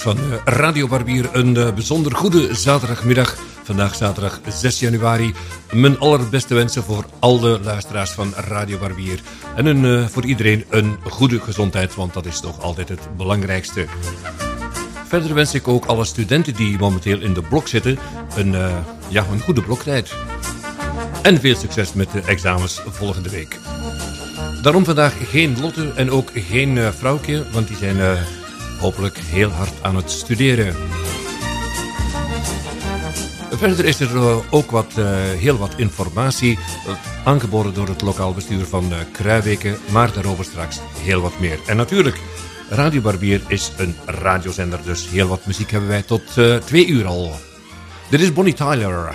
Van eh, Radio Barbier, een eh, bijzonder goede zaterdagmiddag. Vandaag zaterdag 6 januari. Mijn allerbeste wensen voor al de luisteraars van Radio Barbier. En een, eh, voor iedereen een goede gezondheid, want dat is toch altijd het belangrijkste. Verder wens ik ook alle studenten die momenteel in de blok zitten een, ja, een goede bloktijd. En veel succes met de examens volgende week. Daarom vandaag geen Lotte en ook geen eh vrouwtje, want die zijn hopelijk heel hard aan het studeren. Verder is er eh, ook wat, eh, heel wat informatie eh, aangeboden door het lokaal bestuur van Kruijbeke, maar daarover straks heel wat meer. En natuurlijk, Radio Barbier is een radiozender, dus heel wat muziek hebben wij tot twee uur al. Dit is Bonnie Tyler.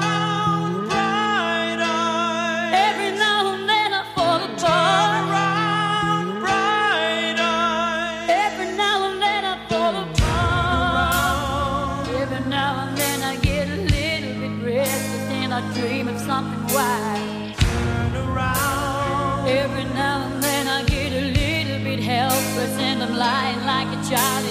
shining.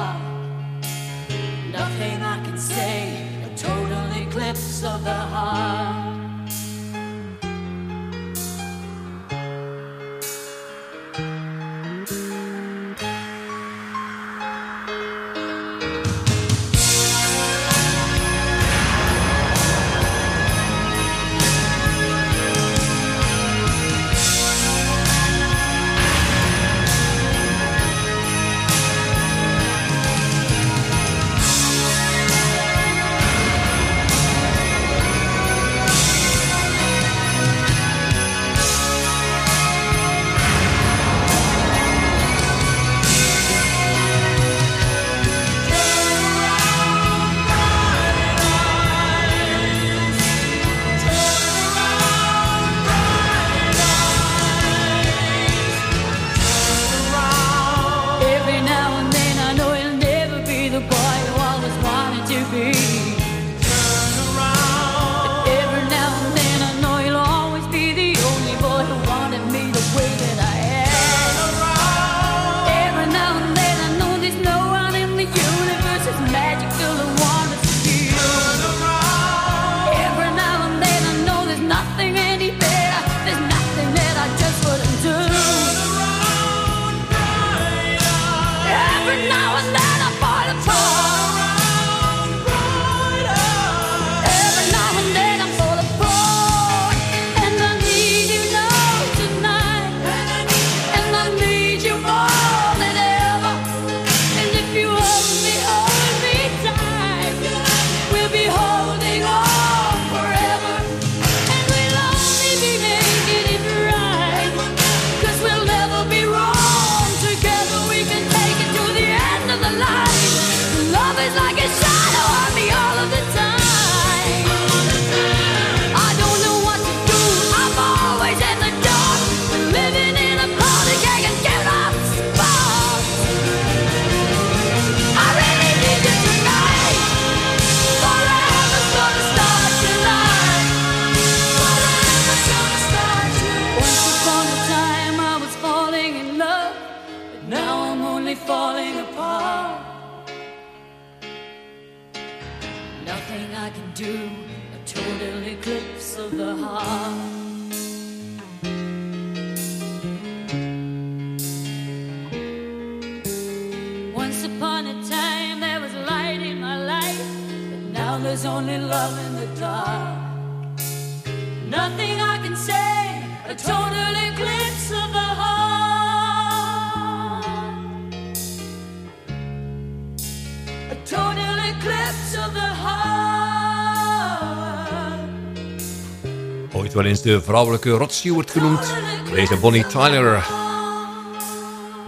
Ooit wel eens de vrouwelijke Rod Stewart genoemd. Deze Bonnie Tyler.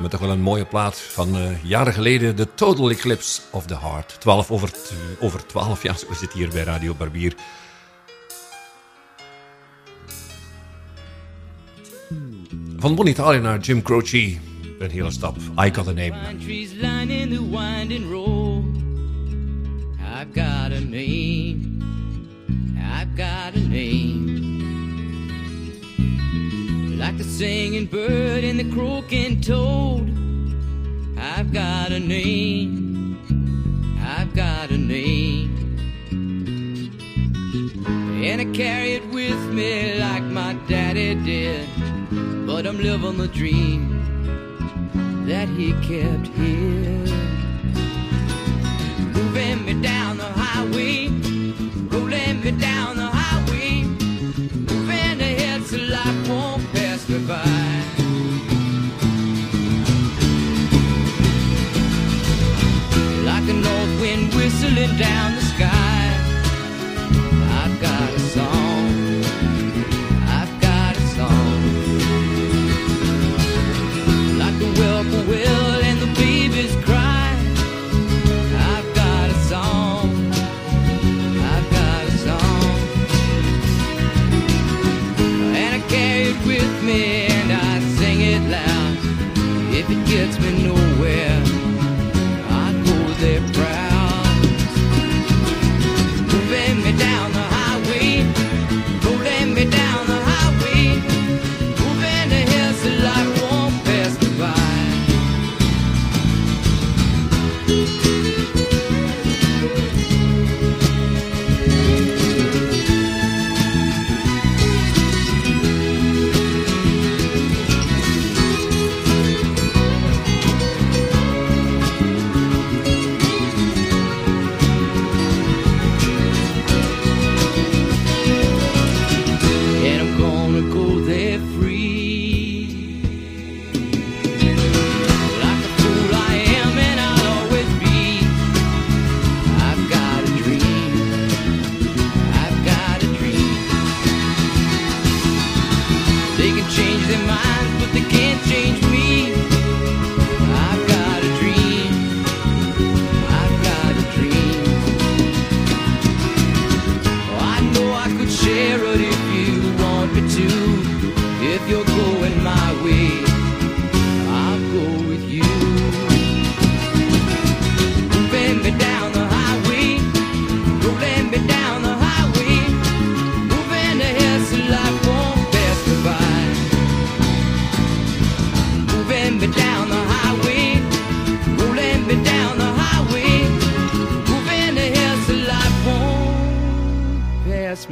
Met toch wel een mooie plaat van eh, jaren geleden. de Total Eclipse of the Heart. 12 over, over 12 jaar, zo is het hier bij Radio Barbier. Van Bonnie Tyler naar Jim Croce. Een hele stap. I got a name. I've got a name. I've got a name. Like the singing bird and the croaking toad. I've got a name. I've got a name. And I carry it with me like my daddy did. But I'm living the dream that he kept here rolling me down the highway, rolling me down the highway, moving ahead so life won't pass me by. Like a north wind whistling down the sky. it gets me nowhere.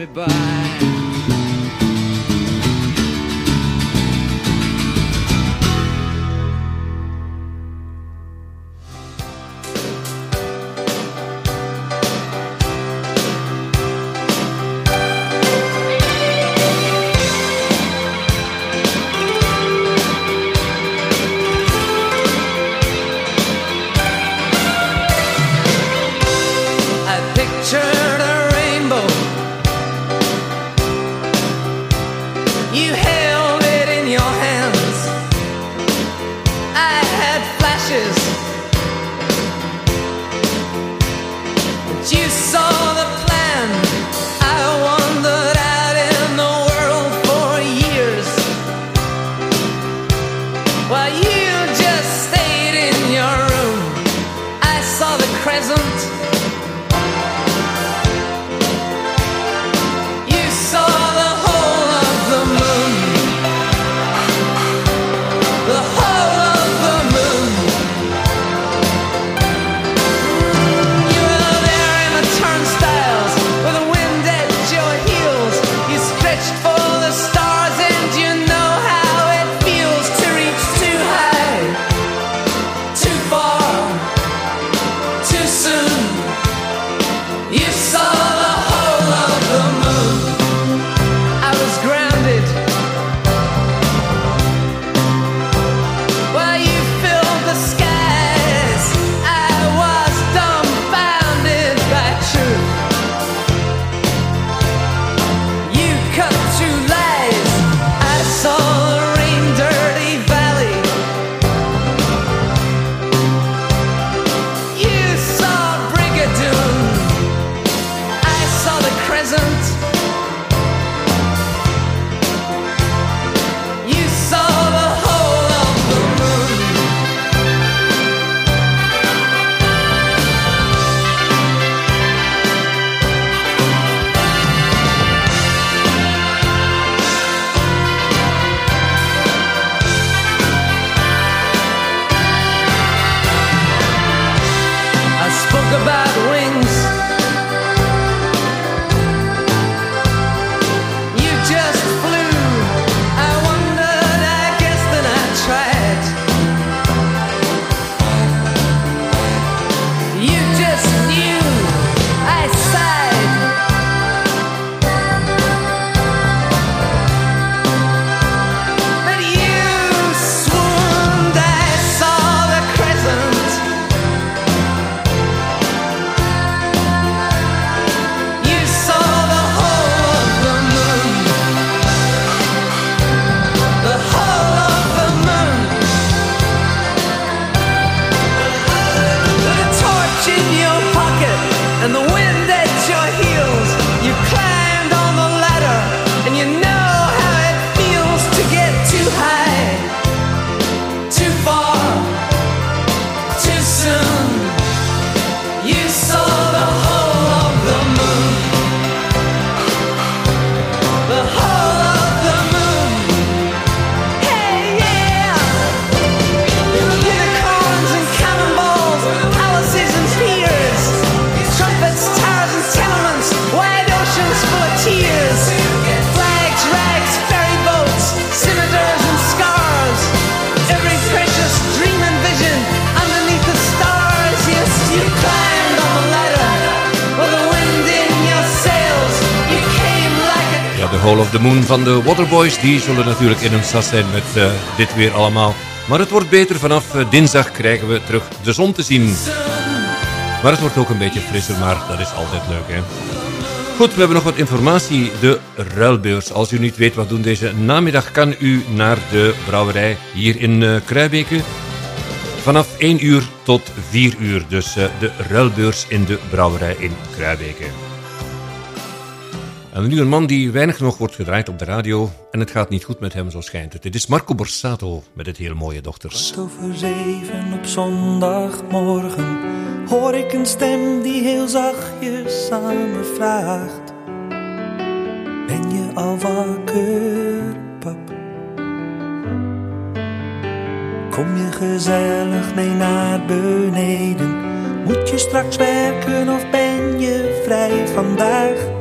me by. Hall of the Moon van de Waterboys. Die zullen natuurlijk in hun sas zijn met eh, dit weer allemaal. Maar het wordt beter. Vanaf eh, dinsdag krijgen we terug de zon te zien. Maar het wordt ook een beetje frisser, maar dat is altijd leuk, hè? Goed, we hebben nog wat informatie. De ruilbeurs. Als u niet weet wat doen deze namiddag, kan u naar de brouwerij hier in uh. Vanaf 1 uur tot 4 uur. Dus de ruilbeurs in de brouwerij in Kruibeke. En nu een man die weinig nog wordt gedraaid op de radio. En het gaat niet goed met hem, zo schijnt het. Dit is Marco Borsato met het heel mooie dochters. Kwart over zeven op zondagmorgen hoor ik een stem die heel zachtjes aan me vraagt: Ben je al wakker, pap? Kom je gezellig mee naar beneden? Moet je straks werken of ben je vrij vandaag?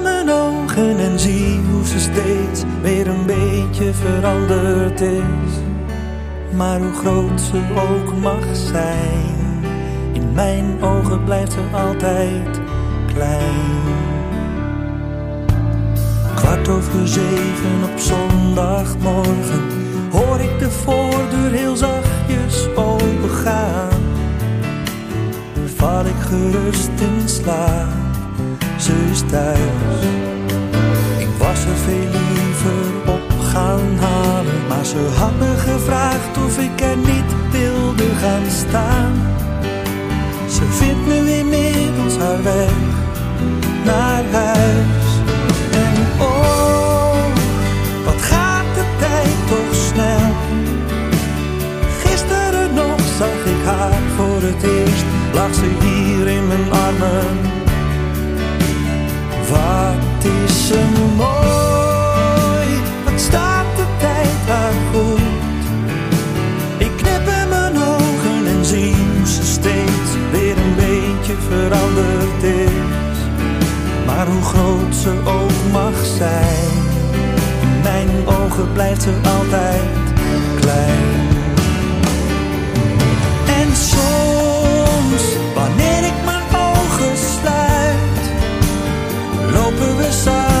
ogen en zie hoe ze steeds weer een beetje veranderd is. Maar hoe groot ze ook mag zijn, in mijn ogen blijft ze altijd klein. Kwart over zeven op zondagmorgen hoor ik de voordeur heel zachtjes opengaan. Val ik gerust in slaap, ze is thuis. Was er veel liever op gaan halen, maar ze had me gevraagd of ik er niet wilde gaan staan. Ze vindt nu inmiddels haar weg naar huis. En oh, wat gaat de tijd toch snel. Gisteren nog zag ik haar voor het eerst, lag ze hier in mijn armen. Is ze mooi, wat staat de tijd haar goed. Ik knip in mijn ogen en zie hoe ze steeds weer een beetje veranderd is. Maar hoe groot ze ook mag zijn, in mijn ogen blijft ze altijd klein. En soms, wanneer ik mijn ogen sluit, lopen we samen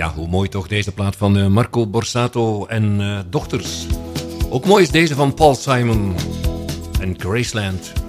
Ja, hoe mooi toch deze plaat van eh, Marco Borsato en eh, Dochters. Ook mooi is deze van Paul Simon en Graceland.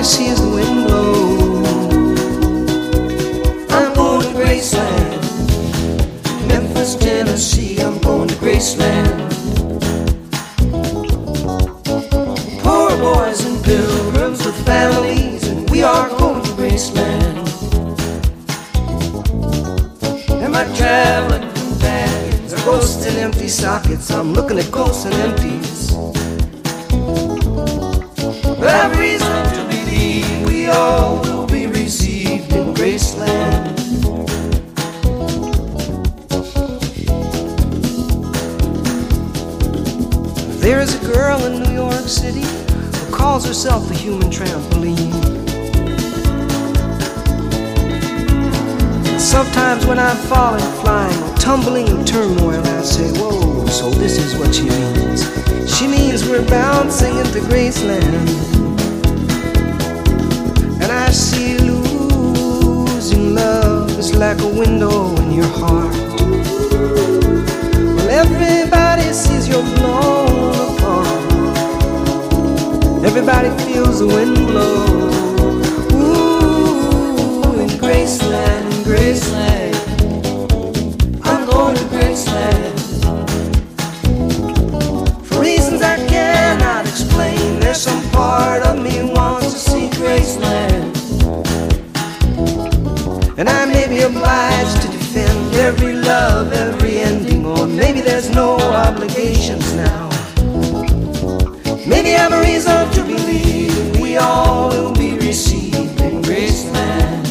Everybody sees the wind blow. I'm going to Graceland, Memphis, Tennessee. I'm going to Graceland. Poor boys and pilgrims with families, and we are going to Graceland. And my traveling companions are ghosts in empty sockets. I'm looking at ghosts and empties. But all will be received in Graceland. There is a girl in New York City who calls herself the human trampoline. Sometimes when I'm falling, flying, tumbling in turmoil, I say, Whoa, so this is what she means. She means we're bouncing into Graceland. Like a window in your heart. Well, everybody sees you're blown apart. Everybody feels the wind blow. Ooh, in Graceland, in Graceland. I'm going to Graceland. For reasons I cannot explain, there's some part of me wants to see Graceland. And I may be obliged to defend every love, every ending, or maybe there's no obligations now. Maybe I'm a reason to believe we all will be received in Graceland. Oh,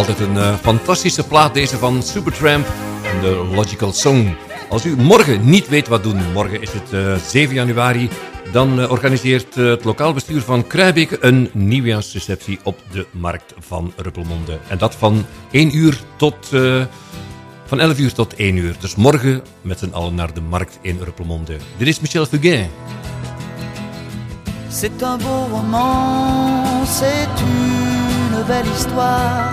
altijd een eh, fantastische plaat deze van Supertramp de Logical Song. Als u morgen niet weet wat doen, morgen is het eh, 7 januari, dan eh, organiseert eh, het lokaal bestuur van Kruibeke een nieuwjaarsreceptie op de markt van Ruppelmonde. En dat van 1 uur tot... eh, van 11 uur tot 1 uur. Dus morgen met z'n allen naar de markt in Ruppelmonde. Dit is Michel Fugain. C'est un beau roman, c'est une belle histoire,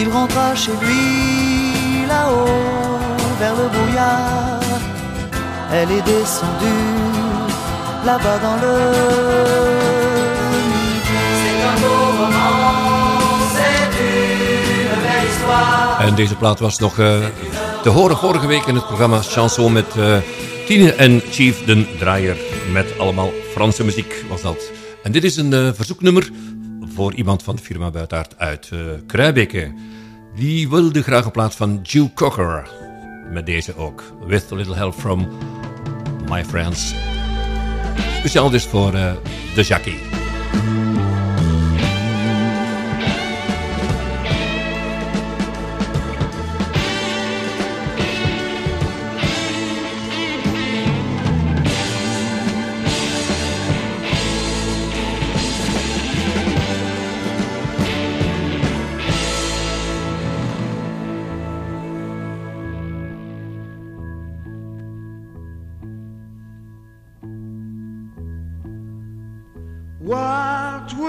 Il rentra chez lui là-haut vers le brouillard. Elle est descendue là-bas dans le. C'est un beau roman, c'est une belle histoire. En deze plaat was nog eh, te horen vorige week in het programma Chanson met eh, Tine en Chief den Draaier. Met allemaal Franse muziek was dat. En dit is een eh, verzoeknummer voor iemand van de firma Buitaard uit uh, Kruibeke. Die wilde graag een plaat van Joe Cocker. Met deze ook. With a little help from my friends. Speciaal dus voor eh, de Jackie.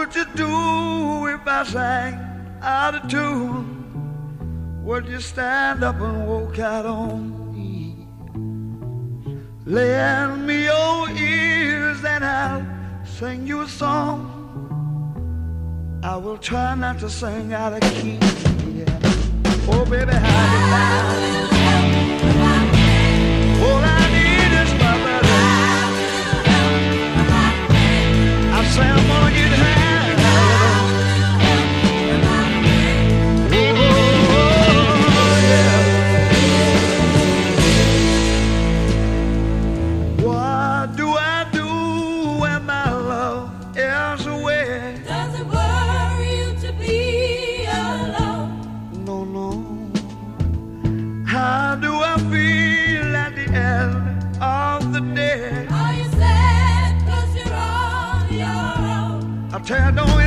Would you do if I sang out of tune? Would you stand up and walk out on me? Lend me your ears and I'll sing you a song. I will try not to sing out of key. Yeah. Oh, baby, how like? All I need is my brother. I say I'm gonna get high. I tell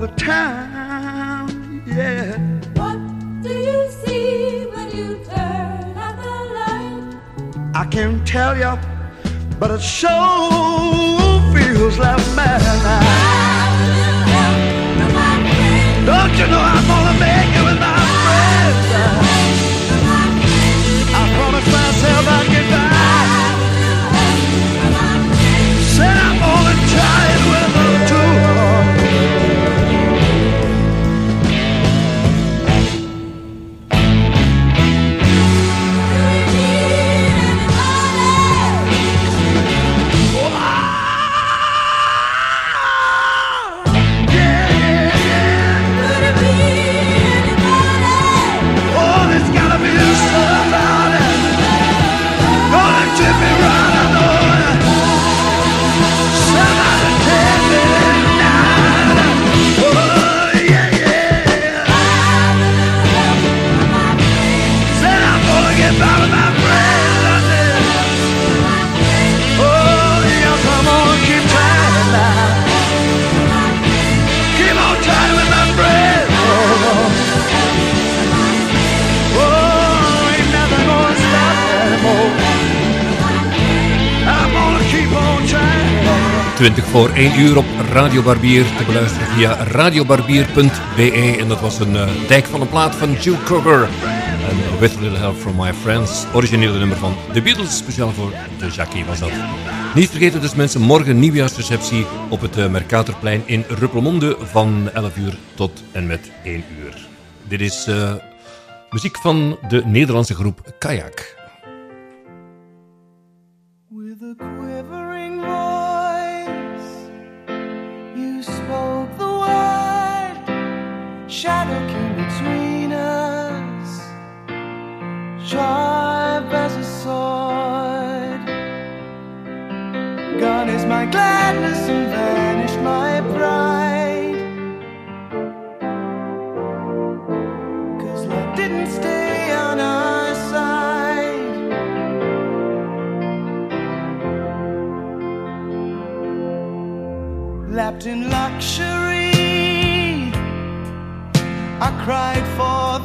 the time. Yeah. What do you see when you turn out the light? I can't tell you, but it sure feels like madness. Don't you know I'm 20 voor 1 uur op Radio Barbier te beluisteren via radiobarbier.be. En dat was een eh, dijk van een plaat van Jude Cocker. En With a Little Help from My Friends. Originele nummer van The Beatles. Speciaal voor de Jackie was dat. Niet vergeten dus mensen, morgen nieuwjaarsreceptie op het eh, Mercatorplein in Ruppelmonde van 11 uur tot en met 1 uur. Dit is eh, muziek van de Nederlandse groep Kayak. Shadow came between us, sharp as a sword. Gone is my gladness and vanished my pride. Cause love didn't stay on our side. lapped in luxury. I cried for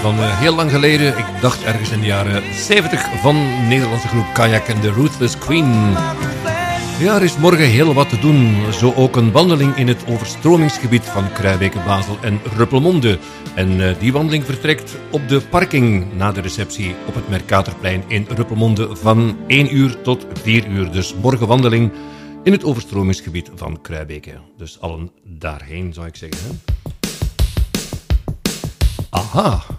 van eh, heel lang geleden. Ik dacht ergens in de jaren 70 van Nederlandse groep Kayak en de Ruthless Queen. Ja, er is morgen heel wat te doen. Zo ook een wandeling in het overstromingsgebied van Kruijbeke, Basel en Ruppelmonde. En eh, die wandeling vertrekt op de parking na de receptie op het Mercatorplein in Ruppelmonde van 1 uur tot 4 uur. Dus morgen wandeling in het overstromingsgebied van Kruijbeke. Dus allen daarheen zou ik zeggen. Aha.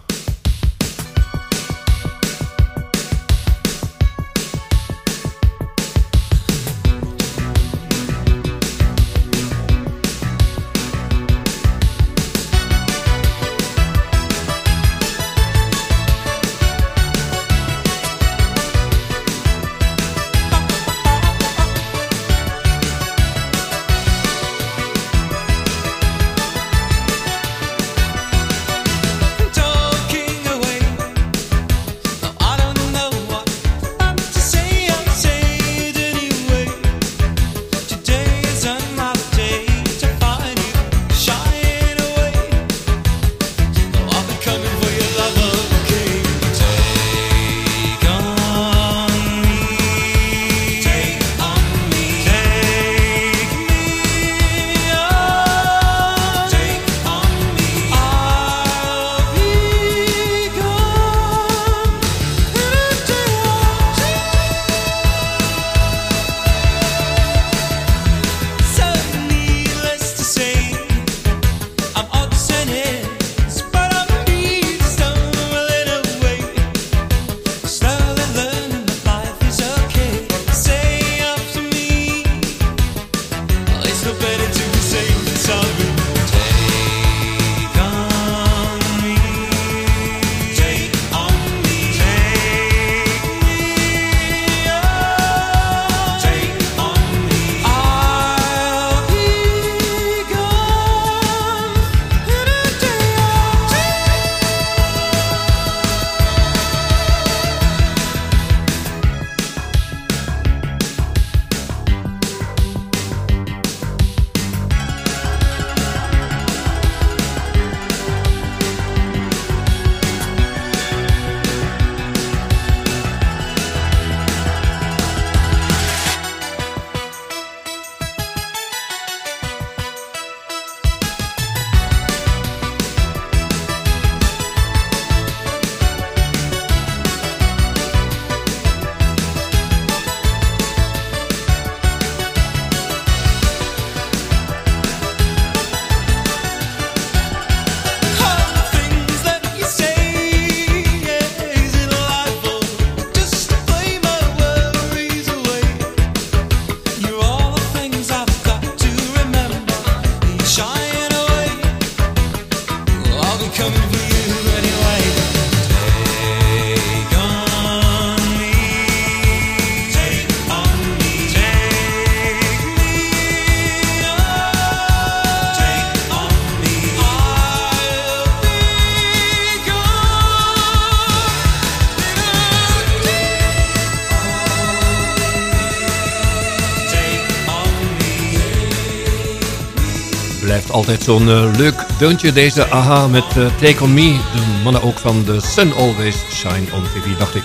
Altijd zo'n eh, leuk deuntje deze aha met eh, Take On Me. De mannen ook van The Sun Always Shine On TV, dacht ik.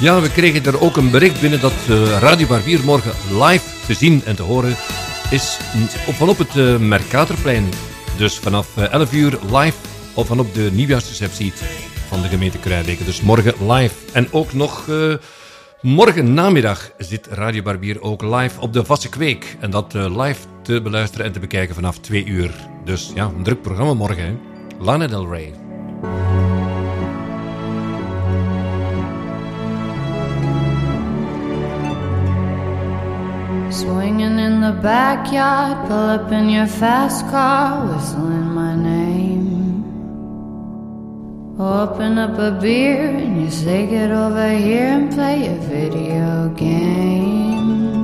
Ja, we kregen er ook een bericht binnen dat eh, Radio Barbier morgen live te zien en te horen is mm, op- van op het Mercatorplein. Dus vanaf eh, 11 uur live of van op de nieuwjaarsreceptie van de gemeente Kruijbeke. Dus morgen live. En ook nog... Morgen namiddag zit Radio Barbier ook live op de Vasse Kweek. En dat live te beluisteren en te bekijken vanaf 2 uur. Dus ja, een druk programma morgen. Hè? Lana Del Rey. Swinging in the backyard, pull up in your fast car, whistling my name. Open up a beer and you say, Get over here and play a video game.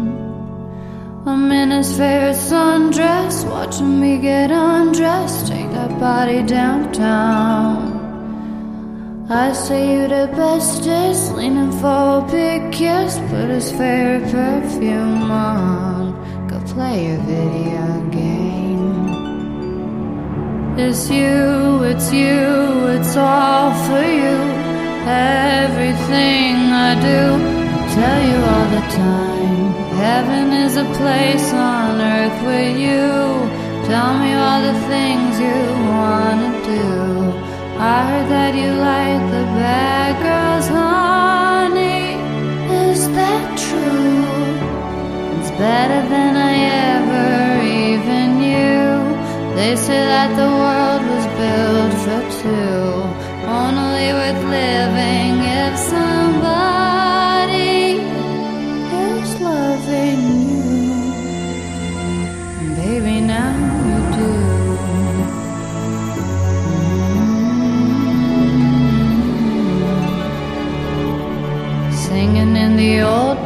I'm in his favorite sundress, watching me get undressed, take that body downtown. I say you the bestest, leaning for a big kiss, put his favorite perfume on, go play a video game. It's you, it's you, it's all for you. Everything I do, I tell you all the time. Heaven is a place on earth with you. Tell me all the things you wanna do. I heard that you like the bad girls, honey. Is that true? It's better than I ever even knew. They say that the world was built for two, only worth living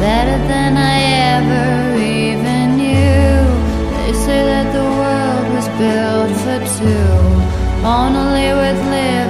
Better than I ever even knew. They say that the world was built for two, only worth living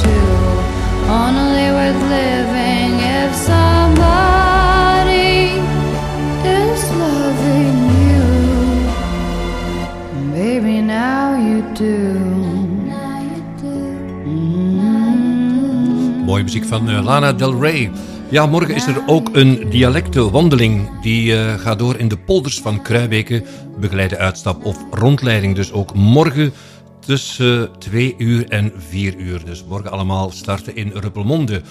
living if somebody is loving you. Baby, now you do. Mooie muziek van eh, Lana Del Rey. Ja, morgen is er ook een dialectenwandeling. Die eh, gaat door in de polders van Kruibeke. Begeleide uitstap of rondleiding. Dus ook morgen tussen 2 uur en 4 uur. Dus morgen allemaal starten in Ruppelmonde.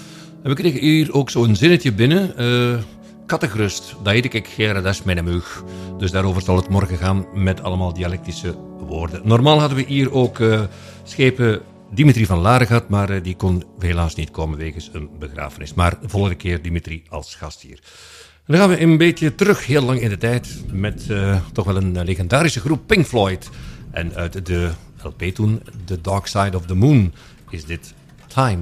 En we kregen hier ook zo'n zinnetje binnen. eh kattengerust, dat heet ik Gerard, dat is mijn mug. Dus daarover zal het morgen gaan met allemaal dialectische woorden. Normaal hadden we hier ook eh, schepen Dimitri van Laren gehad, maar eh, die kon helaas niet komen wegens een begrafenis. Maar de volgende keer Dimitri als gast hier. Dan gaan we een beetje terug, heel lang in de tijd, met toch wel een legendarische groep Pink Floyd. En uit de LP toen, The Dark Side of the Moon, is dit. Time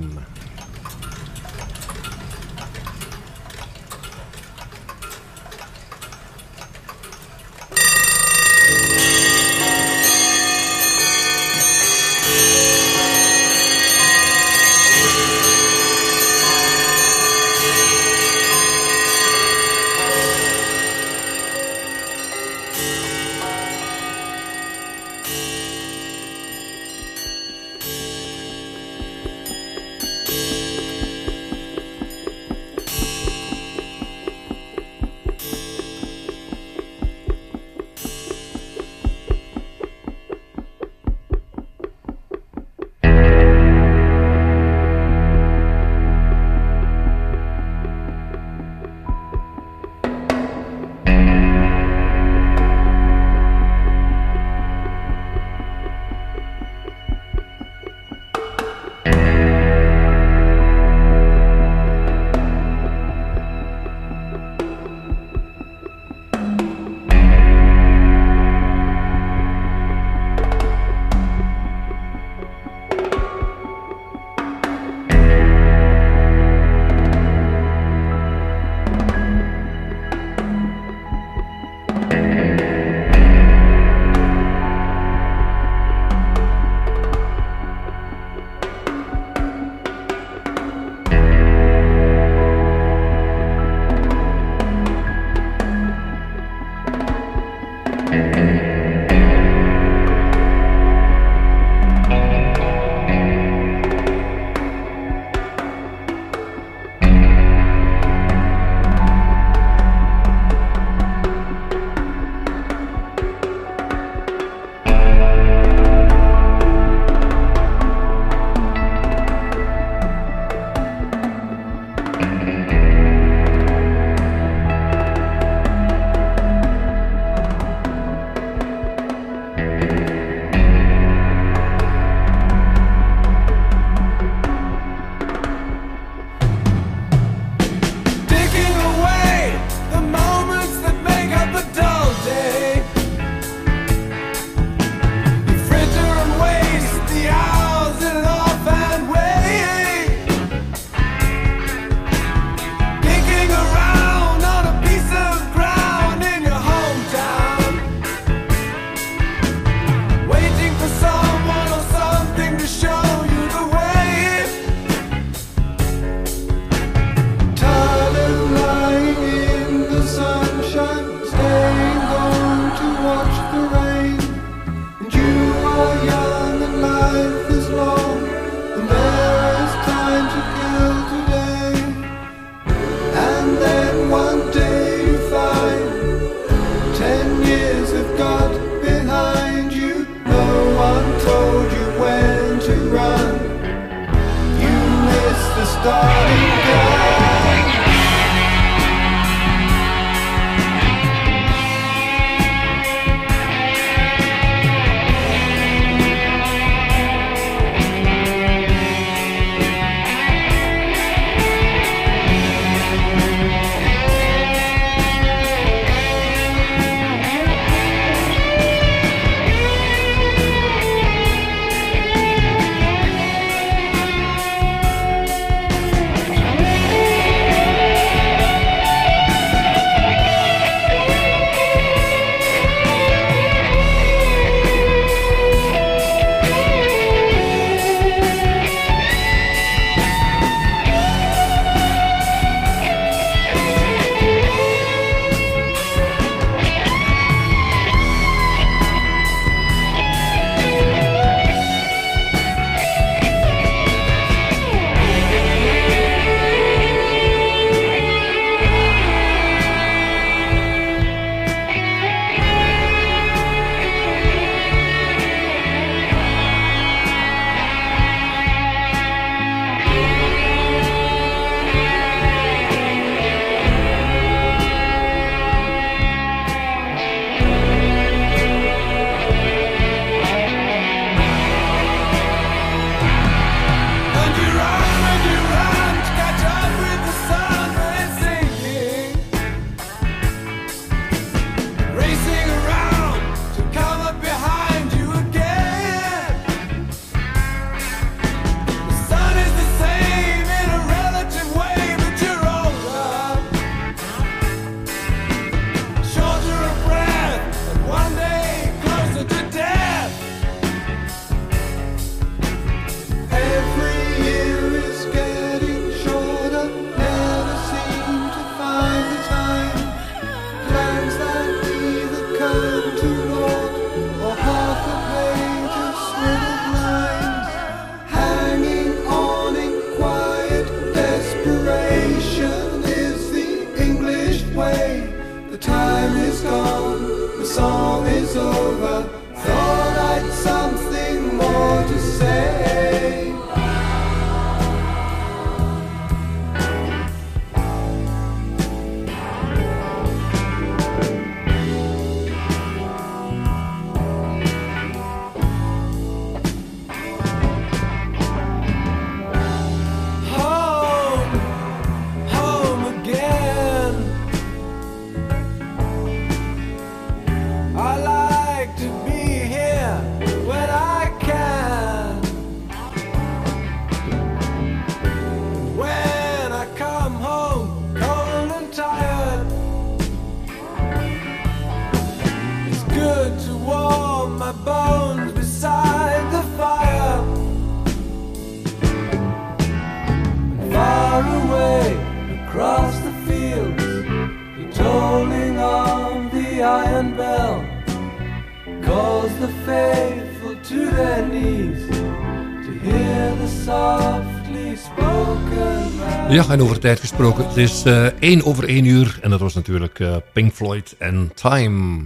en over tijd gesproken. Het is eh 1 over 1 uur en dat was natuurlijk eh, Pink Floyd en Time.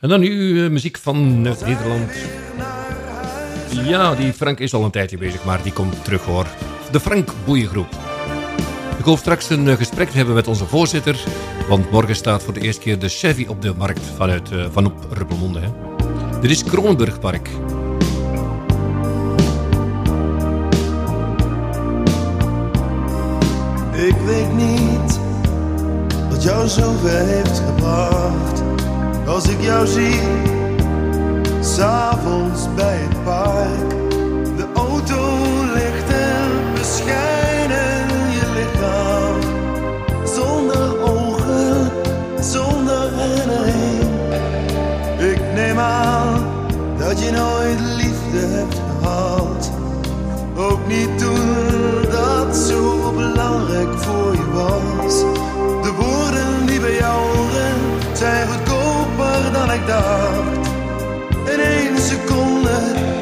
En dan nu eh, muziek van Nederland. Ja, die Frank is al een tijdje bezig, maar die komt terug hoor. De Frank Boeiengroep. Ik hoop straks een gesprek te hebben met onze voorzitter. Want morgen staat voor de eerste keer de Chevy op de markt vanuit, van op Ruppelmonde. Dit is Kronenburgpark. Jou zover heeft gebracht. Als ik jou zie, s'avonds bij het park. De auto ligt en beschijnen je lichaam. Zonder ogen, zonder herinnering. Ik neem aan dat je nooit liefde hebt gehad. Ook niet toen dat zo belangrijk voor je was. Goedkoper dan ik dacht. In één seconde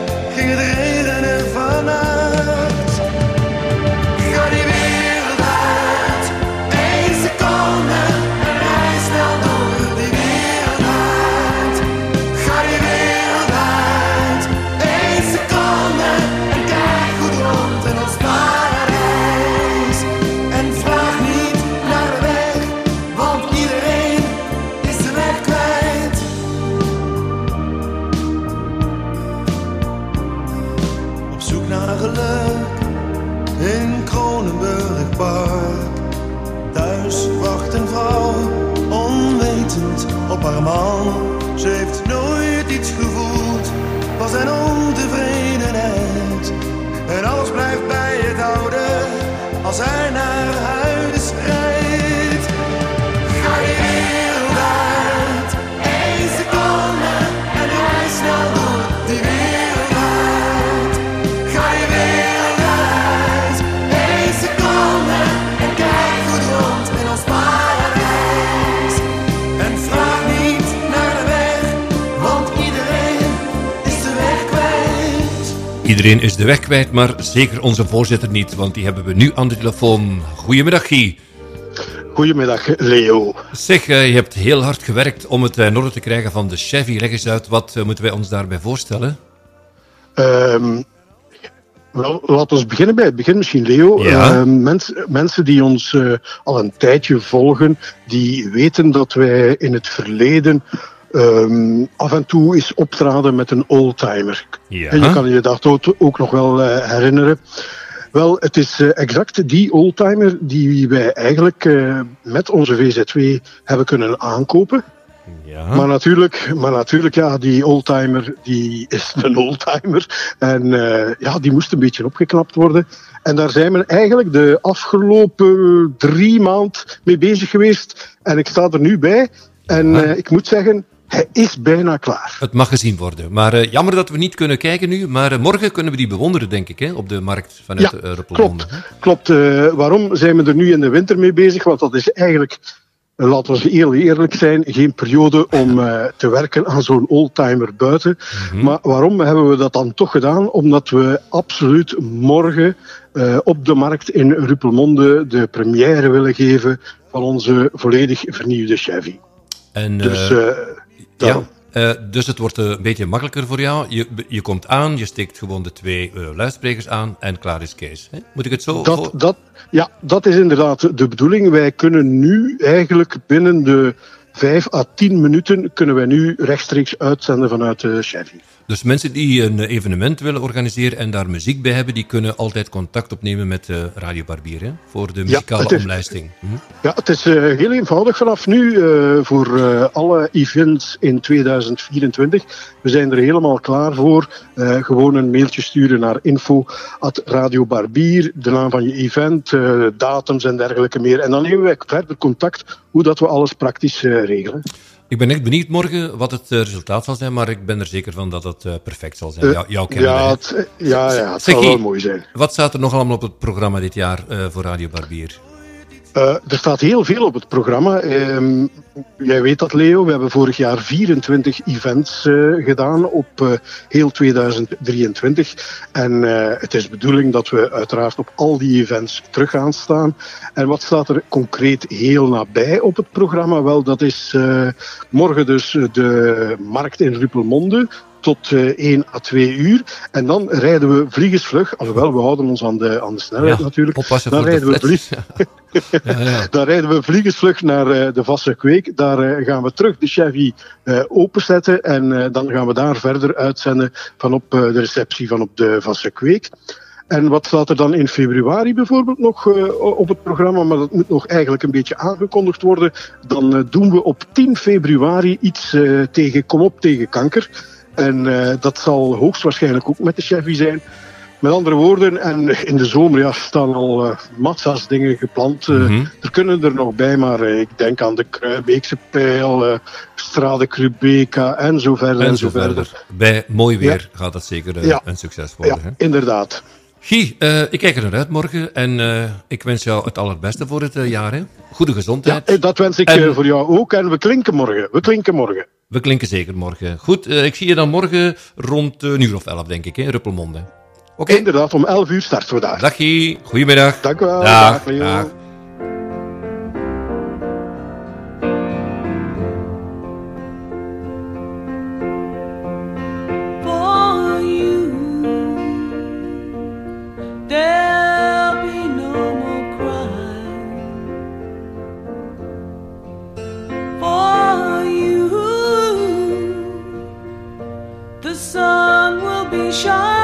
Iedereen is de weg kwijt, maar zeker onze voorzitter niet, want die hebben we nu aan de telefoon. Goedemiddag, Guy. Goedemiddag, Leo. Zeg, eh, je hebt heel hard gewerkt om het eh, in orde te krijgen van de Chevy. Leg eens uit, wat eh, moeten wij ons daarbij voorstellen? Ehm wel, laten we beginnen bij het begin misschien, Leo. Ja. Ehm, mens- mensen die ons al een tijdje volgen, die weten dat wij in het verleden ehm, af en toe eens optraden met een oldtimer. Ja. En je kan je dat ook, ook nog wel eh, herinneren. Wel, het is eh, exact die oldtimer die wij eigenlijk eh, met onze VZW hebben kunnen aankopen. Ja. Maar natuurlijk, maar natuurlijk, ja, die oldtimer die is een oldtimer. En ja, die moest een beetje opgeknapt worden. En daar zijn we eigenlijk de afgelopen drie maand mee bezig geweest. En ik sta er nu bij. En ik moet zeggen, hij is bijna klaar. Het mag gezien worden. Maar eh, jammer dat we niet kunnen kijken nu. Maar eh, morgen kunnen we die bewonderen, denk ik, hè, op de markt vanuit Ja, uh, Ruppelmonde. Klopt. eh, waarom zijn we er nu in de winter mee bezig? Want dat is eigenlijk, eh, laten we heel eerlijk zijn, geen periode om eh, te werken aan zo'n oldtimer buiten. Maar waarom hebben we dat dan toch gedaan? Omdat we absoluut morgen eh, op de markt in Ruppelmonde de première willen geven van onze volledig vernieuwde Chevy. En Dus Ja, eh, dus het wordt eh, een beetje makkelijker voor jou. Je, je komt aan, je steekt gewoon de twee eh, luidsprekers aan en klaar is Kees. Hè? Moet ik het zo... Dat, dat, ja, dat is inderdaad de bedoeling. Wij kunnen nu eigenlijk binnen de vijf à tien minuten kunnen wij nu rechtstreeks uitzenden vanuit de Chevy. Dus mensen die een evenement willen organiseren en daar muziek bij hebben, die kunnen altijd contact opnemen met eh, Radio Barbier hè? voor de muzikale is- omlijsting. Hm? Ja, het is eh, heel eenvoudig vanaf nu eh, voor alle events in 2024. We zijn er helemaal klaar voor. Gewoon een mailtje sturen naar info Radio Barbier, de naam van je event, datums en dergelijke meer. En dan nemen wij verder contact hoe dat we alles praktisch regelen. Ik ben echt benieuwd morgen wat het eh, resultaat zal zijn, maar ik ben er zeker van dat het eh, perfect zal zijn. Eh, Jou- jouw kennen, ja, het, ja, ja, het zal wel mooi zijn. Wat staat er nog allemaal op het programma dit jaar voor Radio Barbier? Eh, er staat heel veel op het programma. Ehm, jij weet dat, Leo. We hebben vorig jaar 24 events eh, gedaan op eh, heel 2023. En het is de bedoeling dat we uiteraard op al die events terug gaan staan. En wat staat er concreet heel nabij op het programma? Wel, dat is morgen dus de markt in Ruppelmonde tot eh 1 à 2 uur. En dan rijden we vliegensvlug, alhoewel we houden ons aan de, aan de snelheid Ja, natuurlijk. dan rijden we vlieg... Dan rijden we vliegensvlug naar eh, de Vasse Kweek. Daar eh, gaan we terug de Chevy eh, openzetten. En eh, dan gaan we daar verder uitzenden van op eh, de receptie van op de Vasse Kweek. En wat staat er dan in februari bijvoorbeeld nog eh, op het programma? Maar dat moet nog eigenlijk een beetje aangekondigd worden. Dan eh, doen we op 10 februari iets eh, tegen Kom op tegen kanker. En eh, dat zal hoogstwaarschijnlijk ook met de Chevy zijn. Met andere woorden, en in de zomer ja, staan al eh, massa's dingen gepland. Eh, Mhm. Er kunnen er nog bij, maar ik denk aan de Kruibeekse Pijl, Strade Crubeca en zo verder. En zo verder. Bij mooi weer gaat dat zeker Ja. een succes worden. Ja, hè? inderdaad. Guy, ik kijk er naar uit morgen en ik wens jou het allerbeste voor het jaar. Hè? Goede gezondheid. Eh, Dat wens ik En- voor jou ook. En we klinken morgen. We klinken morgen. We klinken zeker morgen. Goed, eh, ik zie je dan morgen rond eh, een uur of elf, denk ik, in Ruppelmonde. Oké. Inderdaad, om 11 uur starten we daar. Dag Guy, goedemiddag. Dank u wel. Dag, Dag, dag. shine.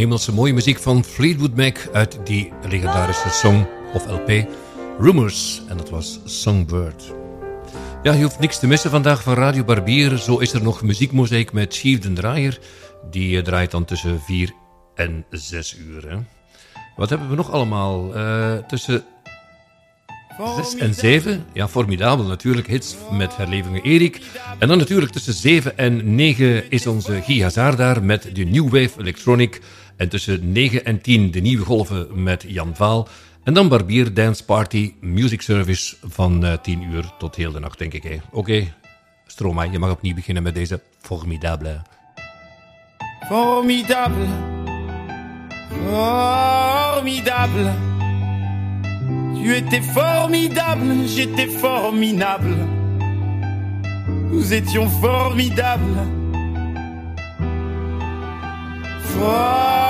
Hemelse mooie muziek van Fleetwood Mac uit die legendarische song of LP Rumors. En dat was Songbird. Ja, je hoeft niks te missen vandaag van Radio Barbier. Zo is er nog muziekmozaïek met Chief den Draaier. Die eh, draait dan tussen 4 en 6 uur. Hè. Wat hebben we nog allemaal? Eh, tussen 6 en 7. Ja, formidabel natuurlijk. Hits met herlevingen Erik. En dan natuurlijk tussen 7 en 9 is onze Guy daar met de New Wave Electronic. En tussen 9 en 10 de nieuwe golven met Jan Vaal. En dan Barbier Dance Party Music Service van eh, 10 uur tot heel de nacht, denk ik. Oké, Stromae, je mag opnieuw beginnen met deze formidabele. Formidable, formidable. Tu étais formidable, j'étais formidable. Nous étions formidables. Formidable.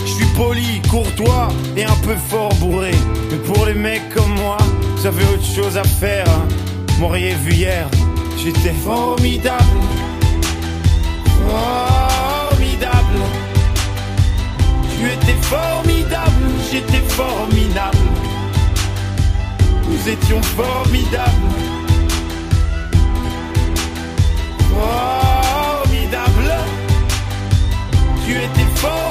poli, courtois et un peu fort bourré. Mais pour les mecs comme moi, avez autre chose à faire. Hein. M'auriez vu hier, j'étais formidable. Formidable. Tu étais formidable, j'étais formidable. Nous étions formidables. Formidable. Tu étais formidable,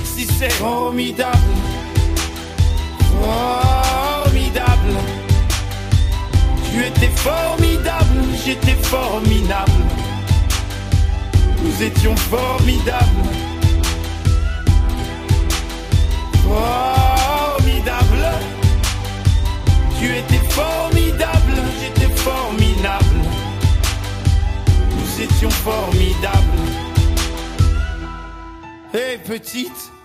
formidable. Formidable. Tu étais formidable, j'étais formidable. Nous étions formidables. Formidable. Tu étais formidable, j'étais formidable. Nous étions formidables. Hé petite,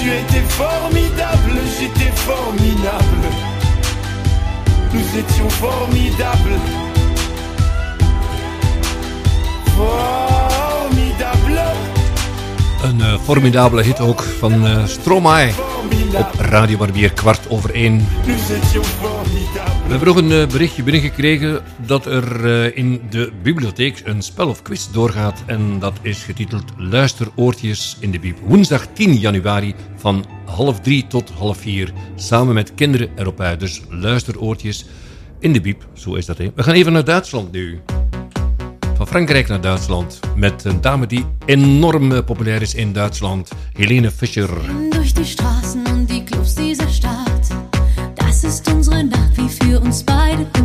Tu étais formidable, j'étais formidable. Nous étions formidables. Formidable. Een eh, formidabele hit ook van eh, Stromae op Radio Barbier kwart over één. Nous étions formidables. We hebben nog een eh, berichtje binnengekregen dat er eh, in de bibliotheek een spel of quiz doorgaat. En dat is getiteld Luisteroortjes in de Bib. Woensdag 10 januari van half drie tot half vier. Samen met kinderen erop uit. Dus luisteroortjes in de Bib. Zo is dat. Hè. We gaan even naar Duitsland nu. Van Frankrijk naar Duitsland. Met een dame die enorm eh, populair is in Duitsland. Helene Fischer. in spite of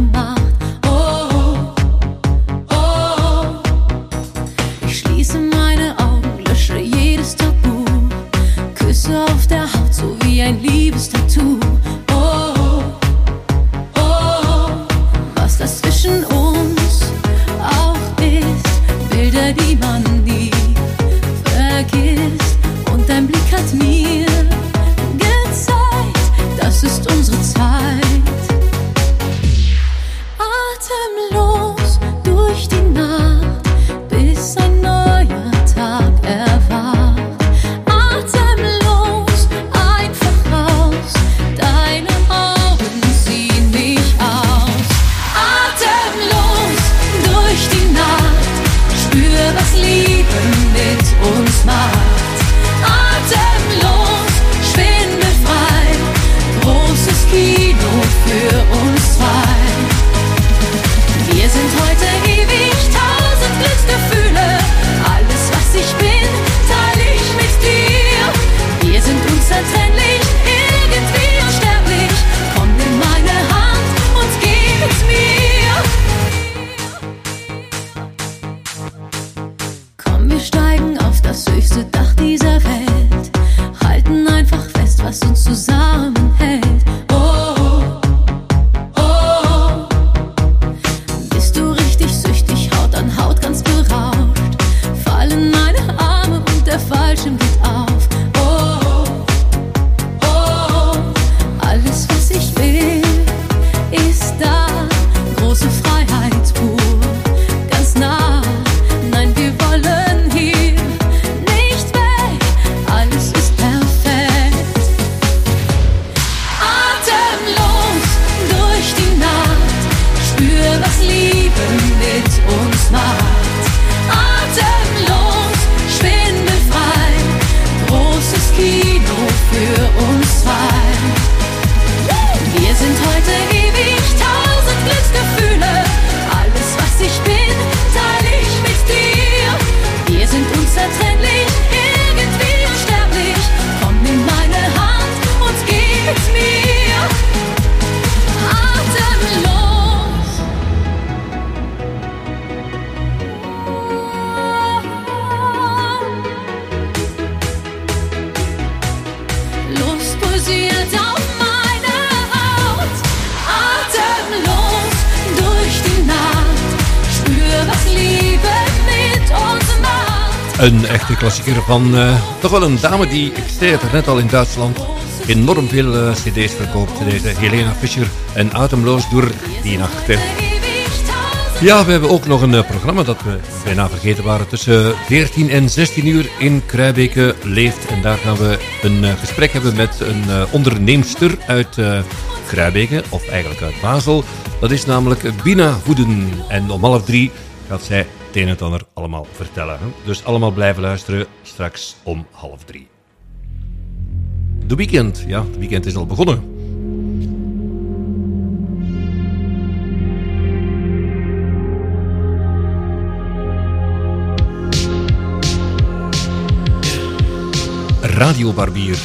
klassieker van eh, toch wel een dame die, ik zei het net al in Duitsland, enorm veel eh, cd's verkoopt. Deze Helena Fischer en Atemloos door die nacht. Ja, we hebben ook nog een eh, programma dat we bijna vergeten waren. Tussen 14 en 16 uur in Kruijbeke leeft. En daar gaan we een gesprek hebben met een onderneemster uit Kruijbeke, of eigenlijk uit Basel. Dat is namelijk Bina Hoeden. En om half drie gaat zij het een en ander allemaal vertellen. Dus allemaal blijven luisteren, straks om half drie. De weekend, ja, het weekend is al begonnen. Radio Barbier.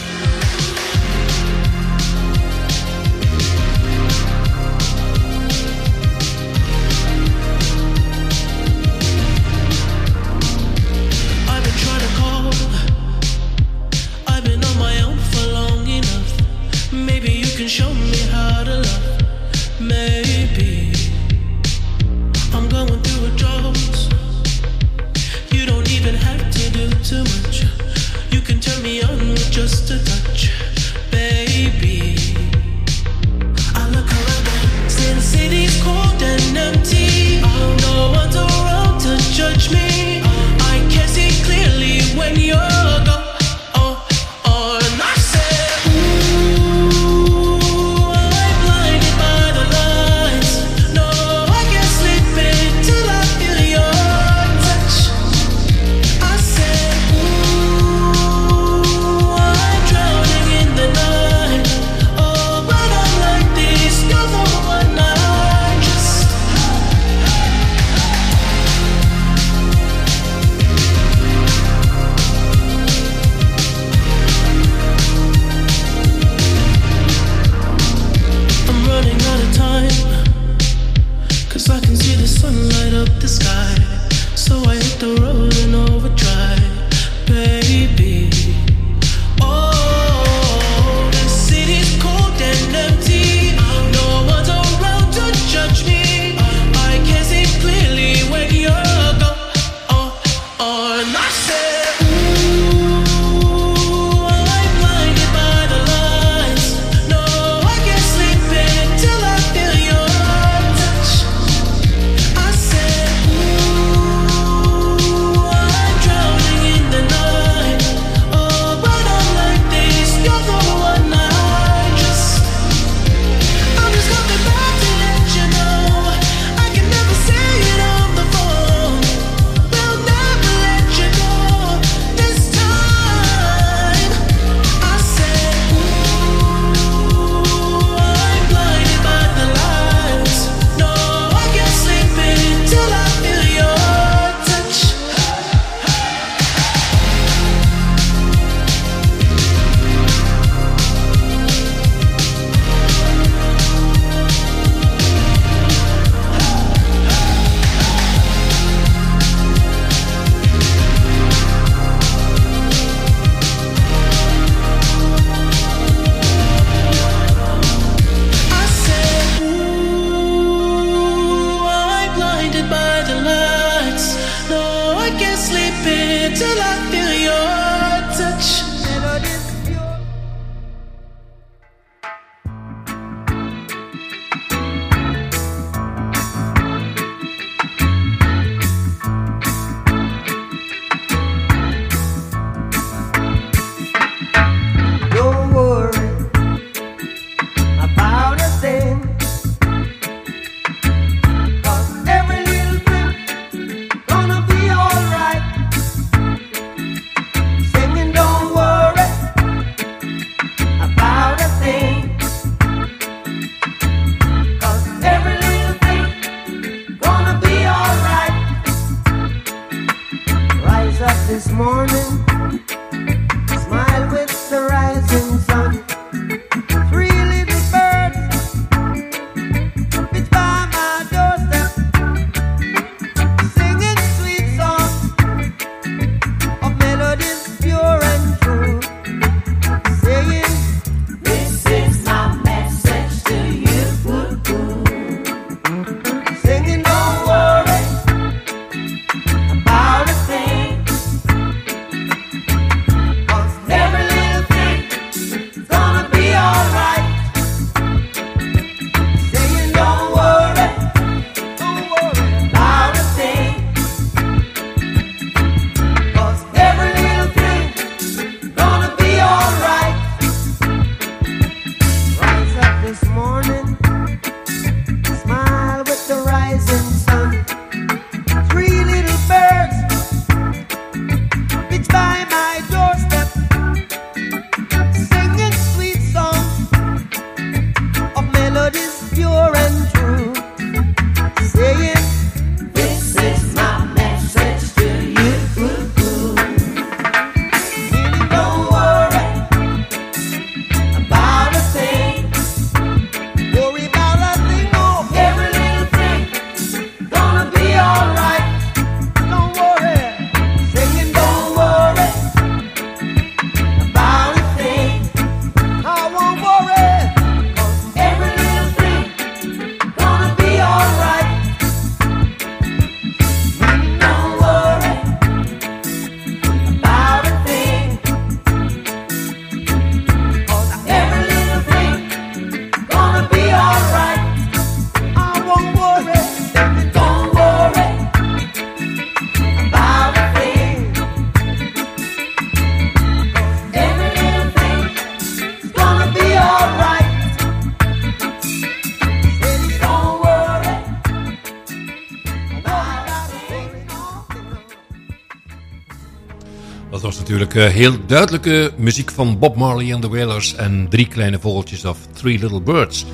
Eh, heel duidelijke muziek van Bob Marley en The Wailers en Drie Kleine Vogeltjes of Three Little Birds.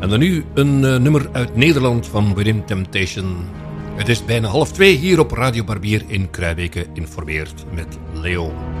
En dan nu een eh, nummer uit Nederland van Within Temptation. Het is bijna half twee hier op Radio Barbier in Kruijbeke informeert met Leo.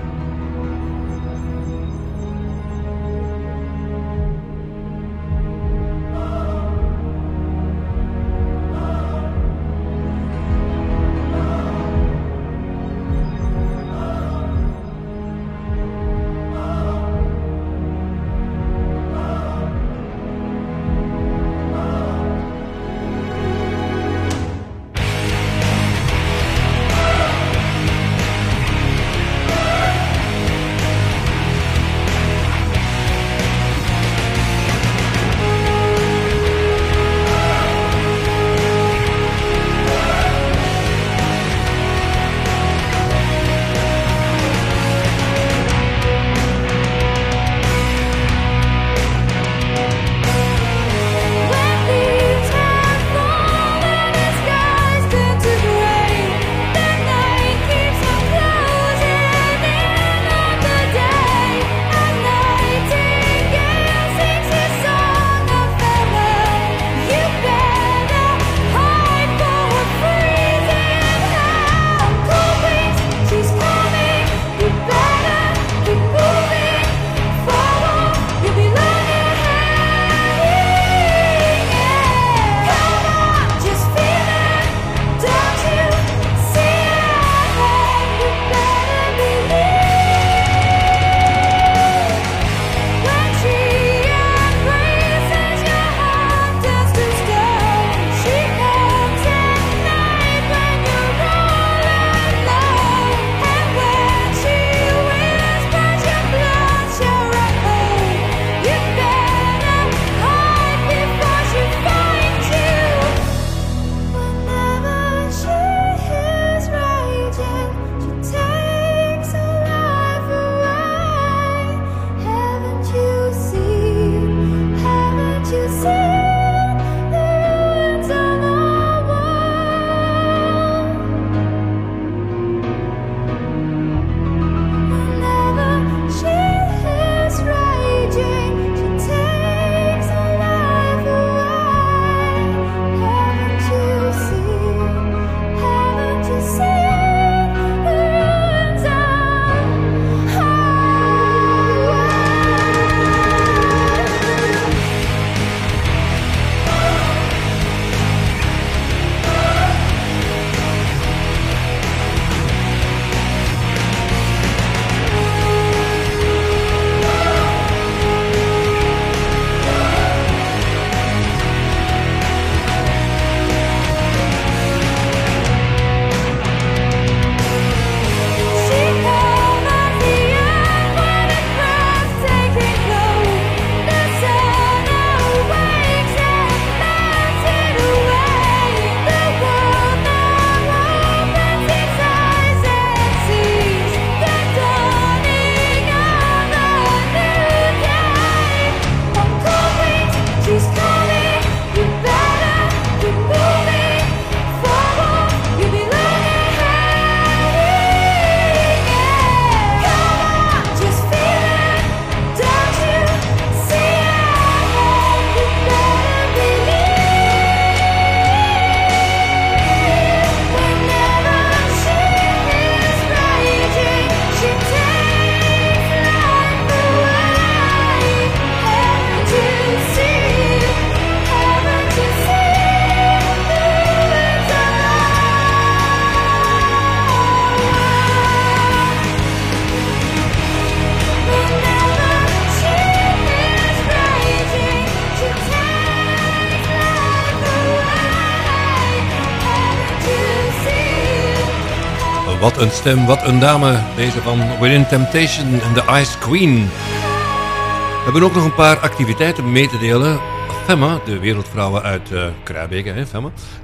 Wat een stem, wat een dame. Deze van Within Temptation en The Ice Queen. We hebben ook nog een paar activiteiten mee te delen. Femma, de wereldvrouwen uit uh, Kruijbeke, hè,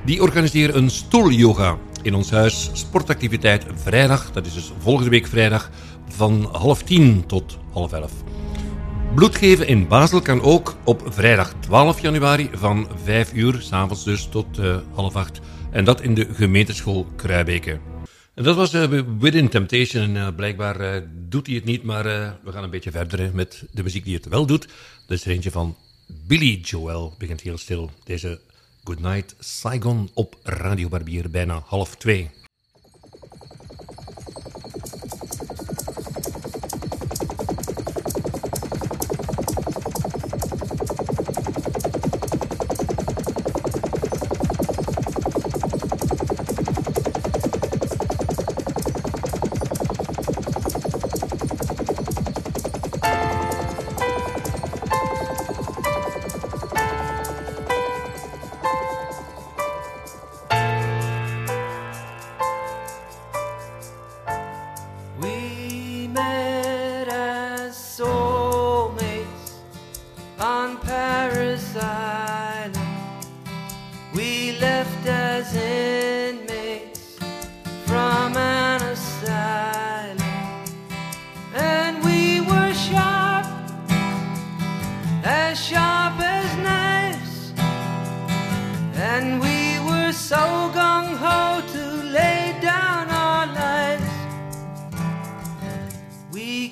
die organiseren een stoelyoga in ons huis. Sportactiviteit vrijdag, dat is dus volgende week vrijdag, van half tien tot half elf. Bloed geven in Basel kan ook op vrijdag 12 januari van 5 uur, s'avonds dus, tot uh, half 8. En dat in de gemeenteschool Kruijbeke. En dat was uh, Within Temptation. En uh, blijkbaar uh, doet hij het niet, maar we gaan een beetje verder met de muziek die het wel doet. Dat is er eentje van Billy Joel, begint heel stil. Deze Goodnight Saigon op Radio Barbier, bijna half twee.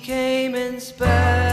came and spared.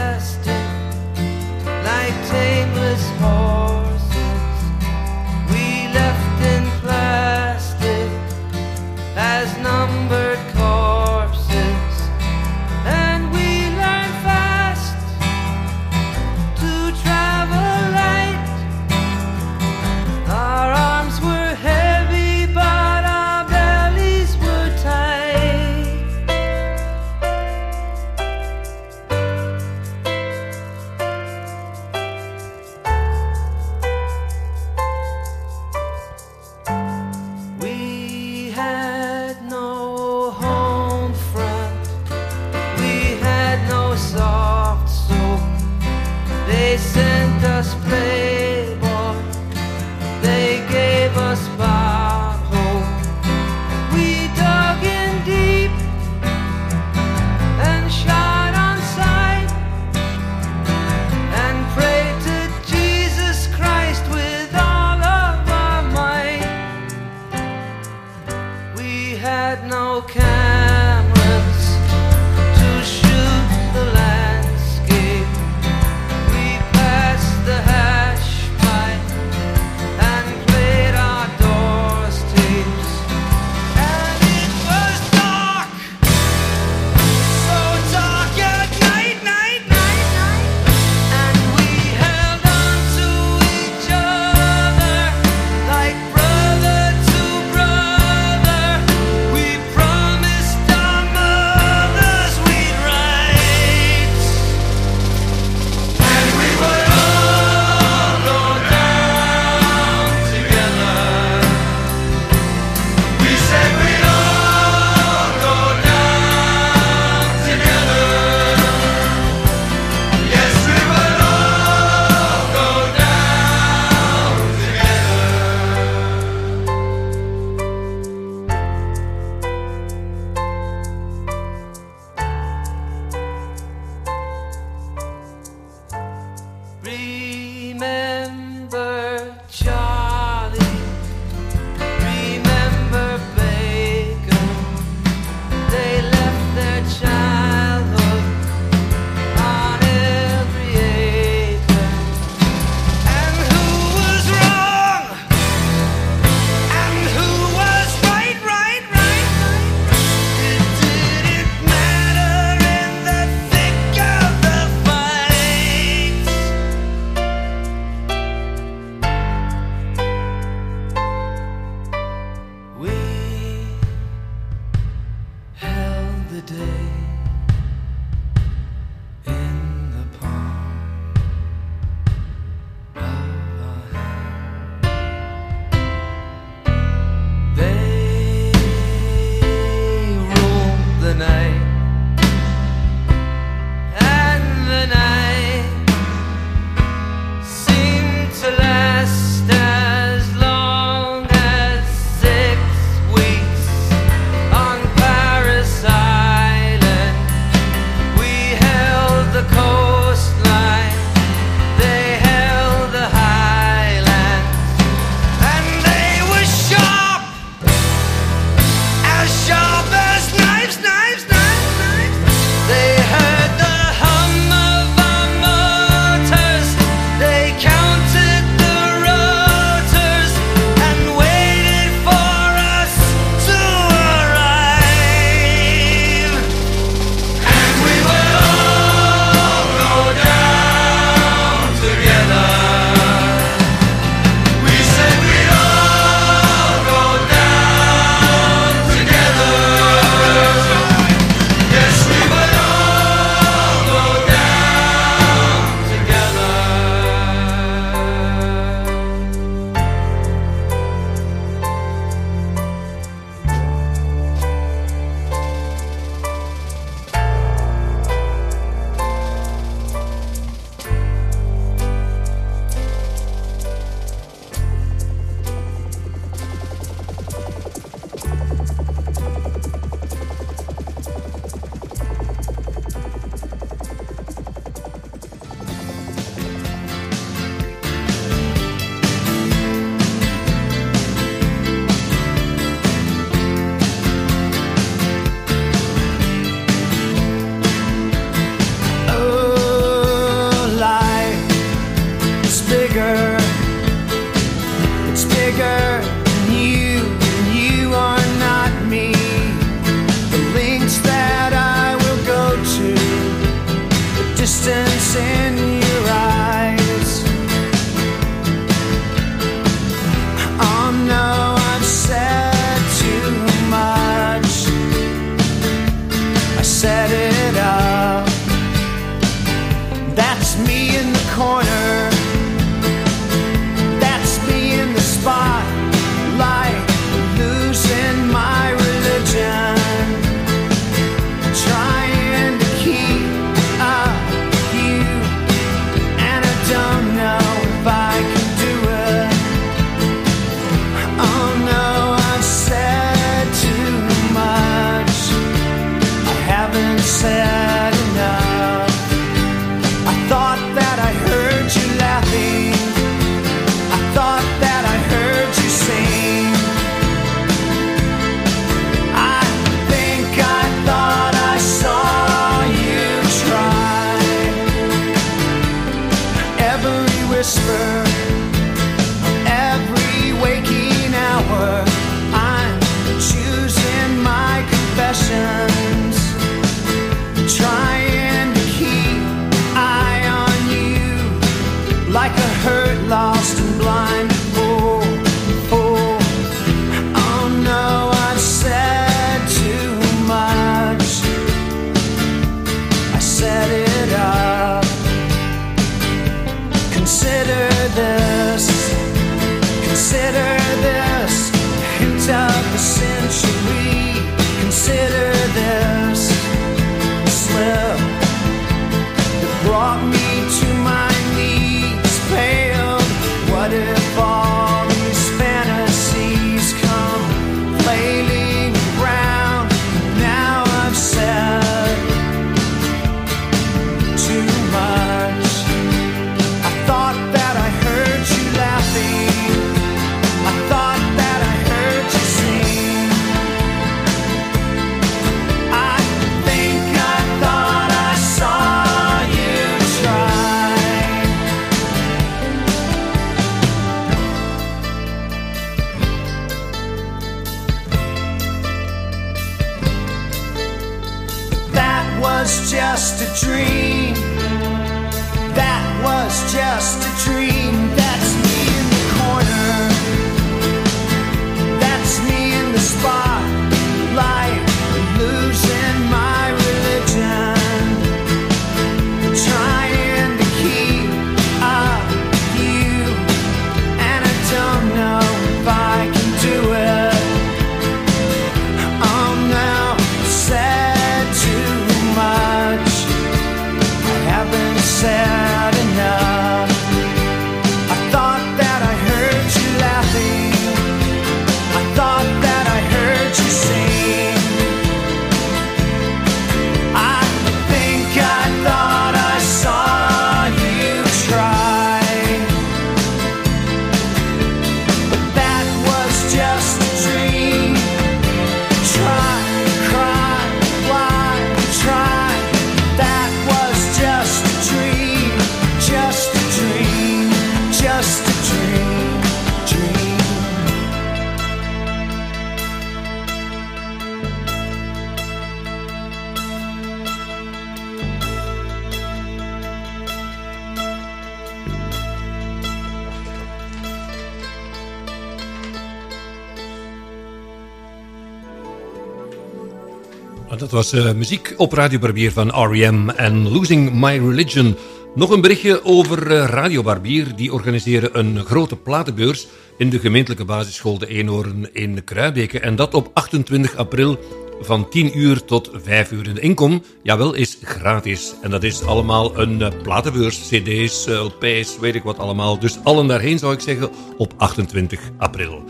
Eh, muziek op Radio Barbier van R.E.M. en Losing My Religion. Nog een berichtje over eh, Radio Barbier. Die organiseren een grote platenbeurs in de gemeentelijke basisschool De Eenhoorn in Kruibeke. En dat op 28 april van 10 uur tot 5 uur. En de inkom, jawel, is gratis. En dat is allemaal een eh, platenbeurs, cd's, lp's, weet ik wat allemaal. Dus allen daarheen zou ik zeggen op 28 april.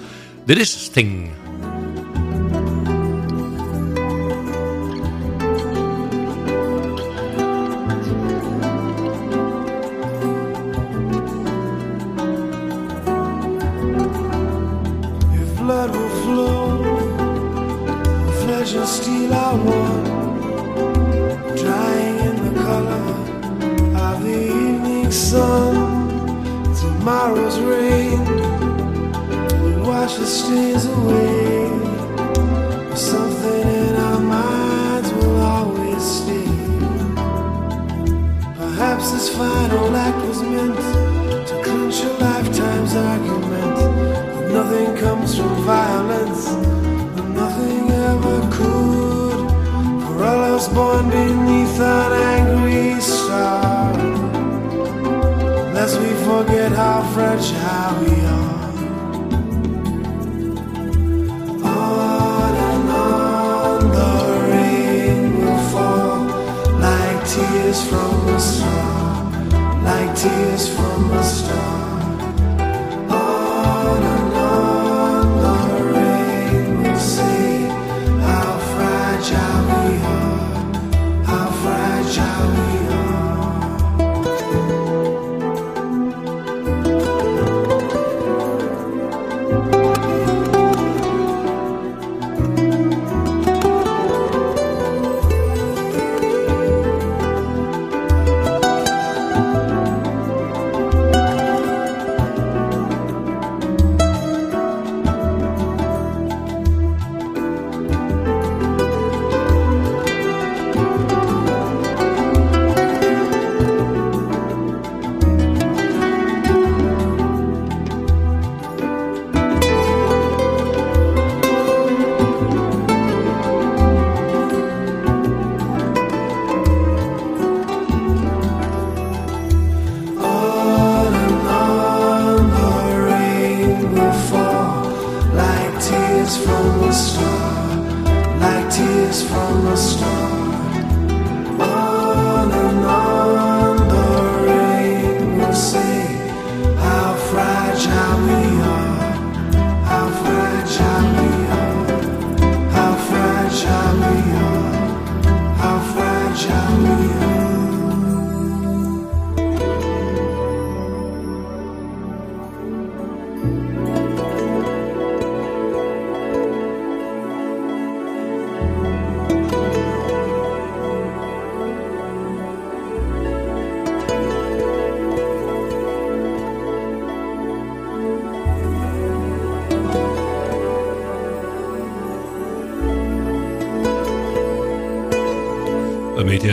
Dit is Sting. And steel are drying in the color of the evening sun. Tomorrow's rain will wash the stains away. Something in our minds will always stay. Perhaps this final act was meant to clinch a lifetime's argument. That nothing comes from violence, born beneath an angry star, lest we forget how fragile we are. On and on the rain will fall like tears from a star, like tears from a star.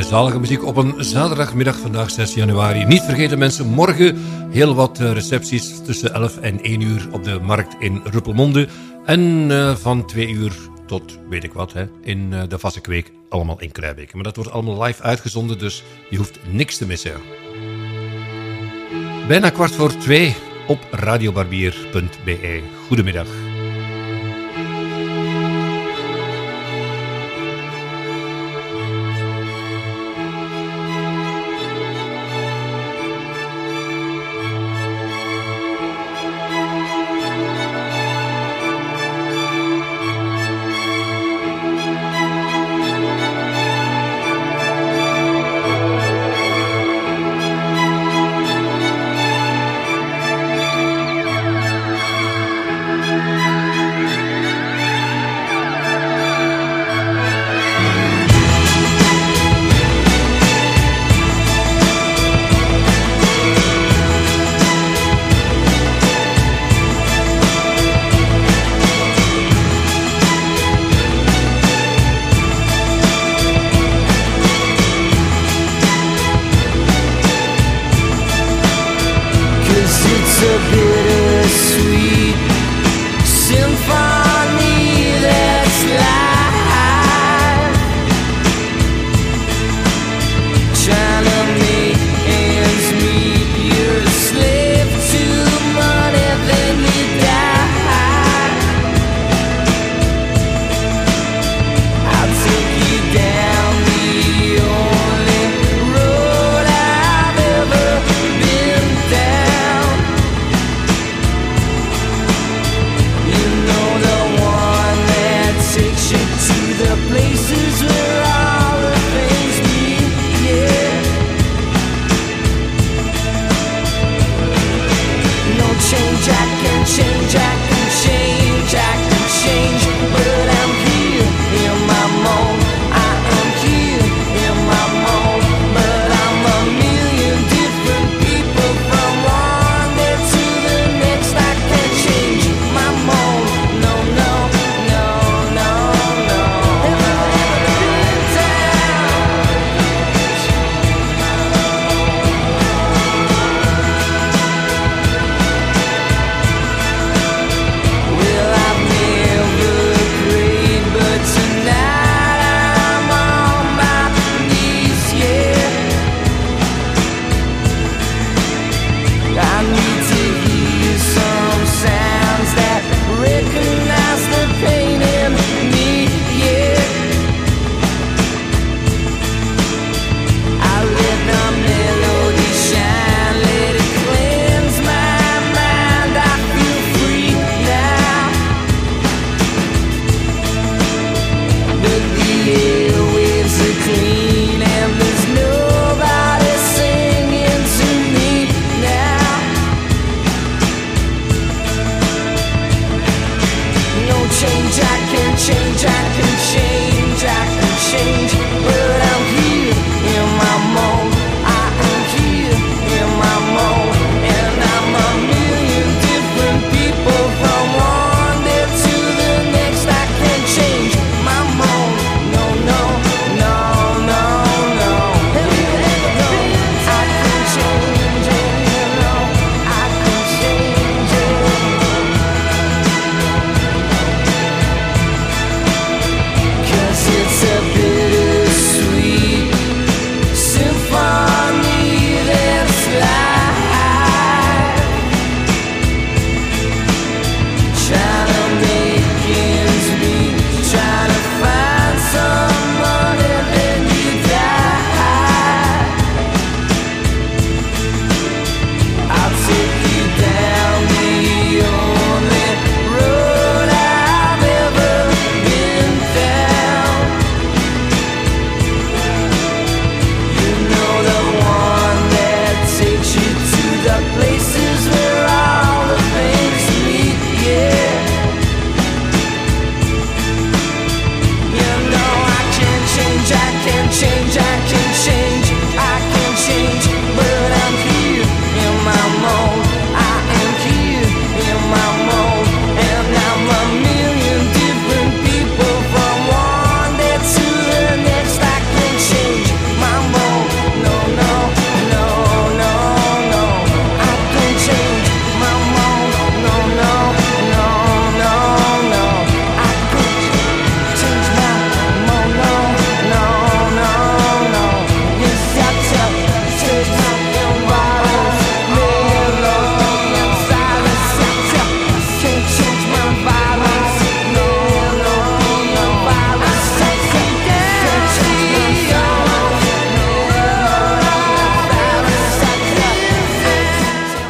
Zalige muziek op een zaterdagmiddag, vandaag 6 januari. Niet vergeten mensen, morgen heel wat eh, recepties tussen 11 en 1 uur op de markt in Ruppelmonde. En eh, van 2 uur tot weet ik wat, hè, in eh, de Vasse Kweek, allemaal in Kruijbeke. Maar dat wordt allemaal live uitgezonden, dus je hoeft niks te missen. Bijna kwart voor twee op radiobarbier.be. Goedemiddag.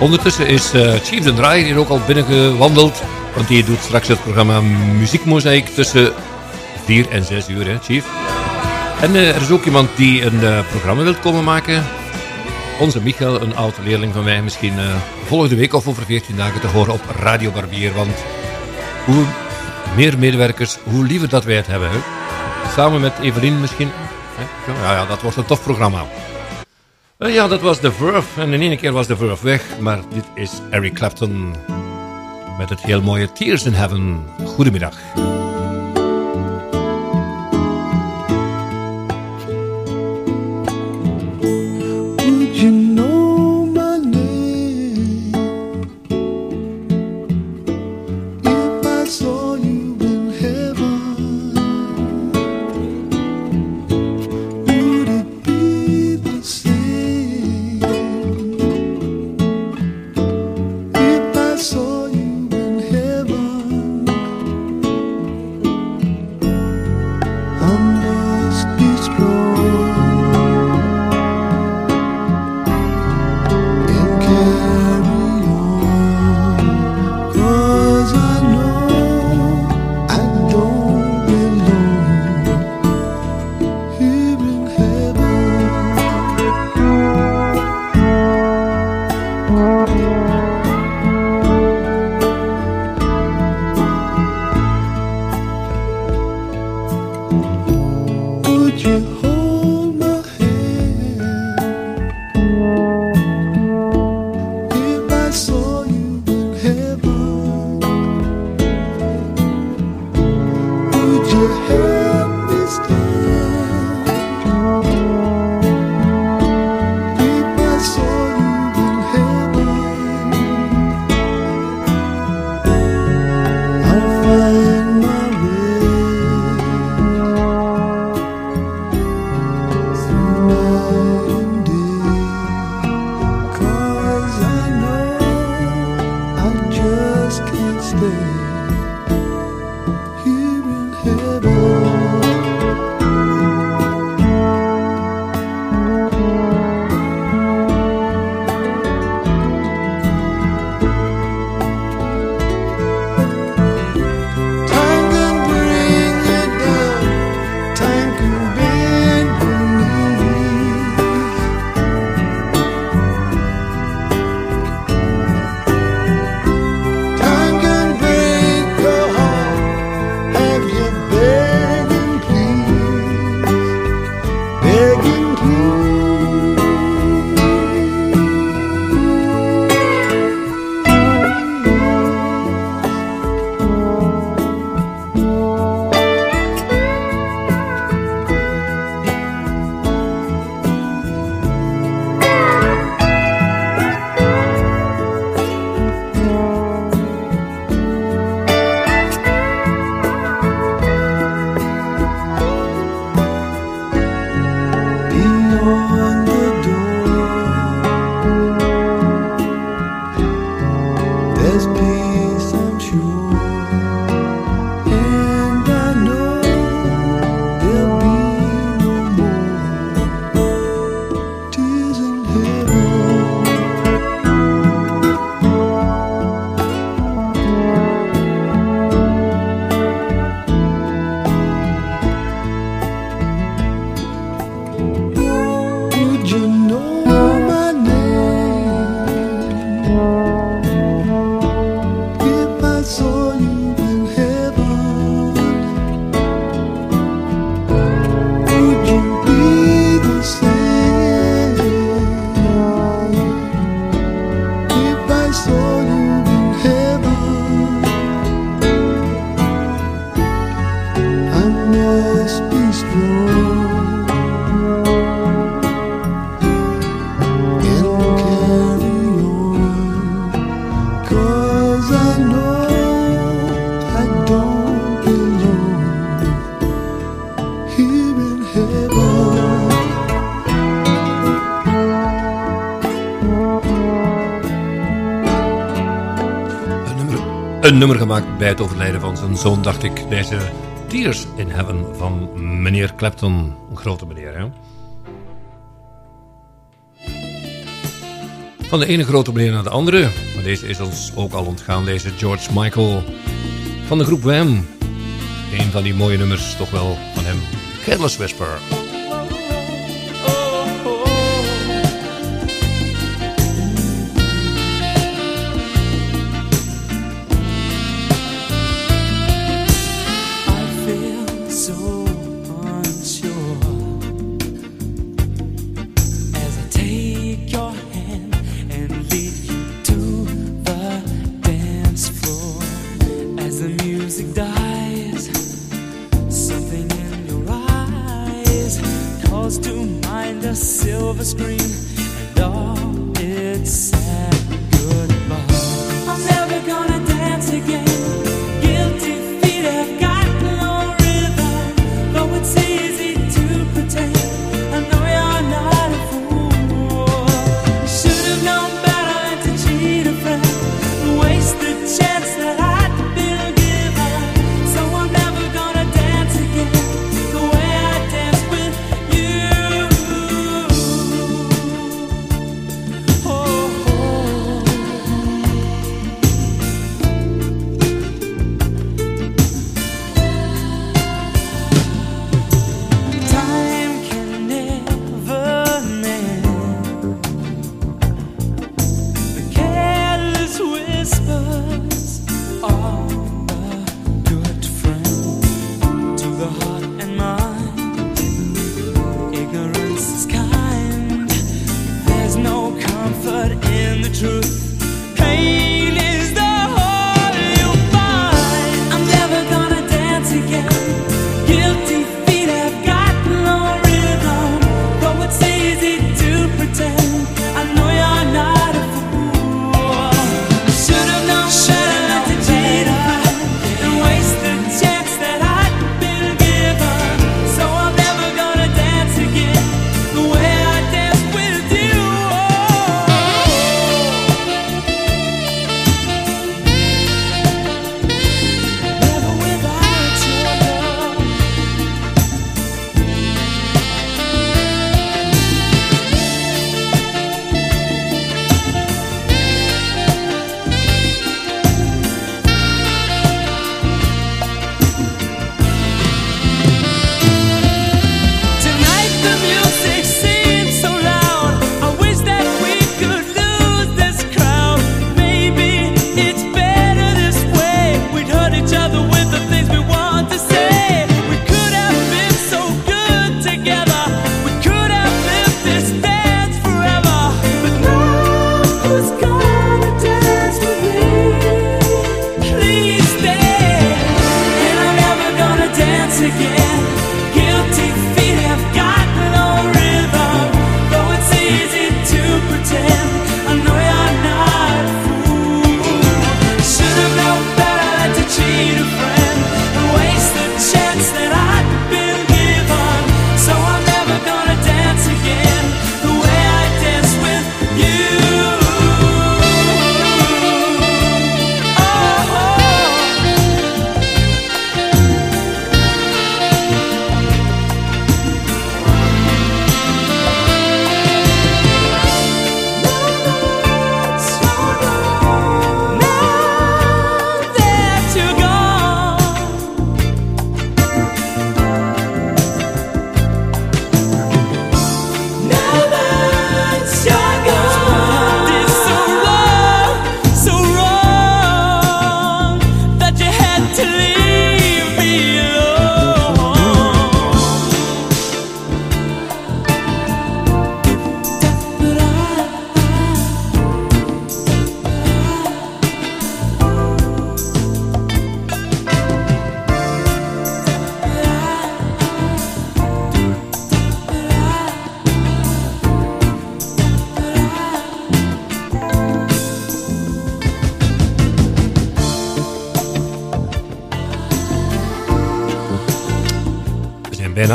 Ondertussen is eh, Chief de Draaier hier ook al binnengewandeld. Want die doet straks het programma Muziekmozaïek tussen 4 en 6 uur, hè, Chief? En eh, er is ook iemand die een eh, programma wilt komen maken. Onze Michael, een oud leerling van mij, misschien volgende week of over 14 dagen te horen op Radio Barbier. Want hoe meer medewerkers, hoe liever dat wij het hebben. Hè? Samen met Evelien misschien. Hè? Ja, ja, dat wordt een tof programma. Eh, ja, dat was The Verve. En in één keer was The Verve weg. Maar dit is Eric Clapton. Met het heel mooie Tears in Heaven. Goedemiddag. een nummer gemaakt bij het overlijden van zijn zoon, dacht ik. Deze Tears in Heaven van meneer Clapton. Een grote meneer, hè? Van de ene grote meneer naar de andere. Maar deze is ons ook al ontgaan, deze George Michael. Van de groep Wham. Een van die mooie nummers toch wel van hem. Careless Whisper.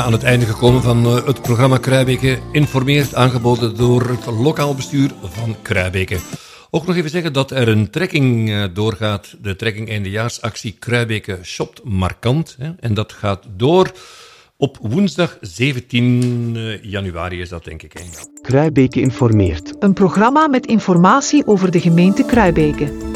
aan het einde gekomen van eh, het programma Kruibeke informeert, aangeboden door het lokaal bestuur van Kruibeke. Ook nog even zeggen dat er een trekking eh, doorgaat, de trekking in de Jaarsactie Kruibeke shopt markant. Hè, en dat gaat door op woensdag 17 eh, januari is dat denk ik. Hè. Informeert. Een programma met informatie over de gemeente Kruibeke.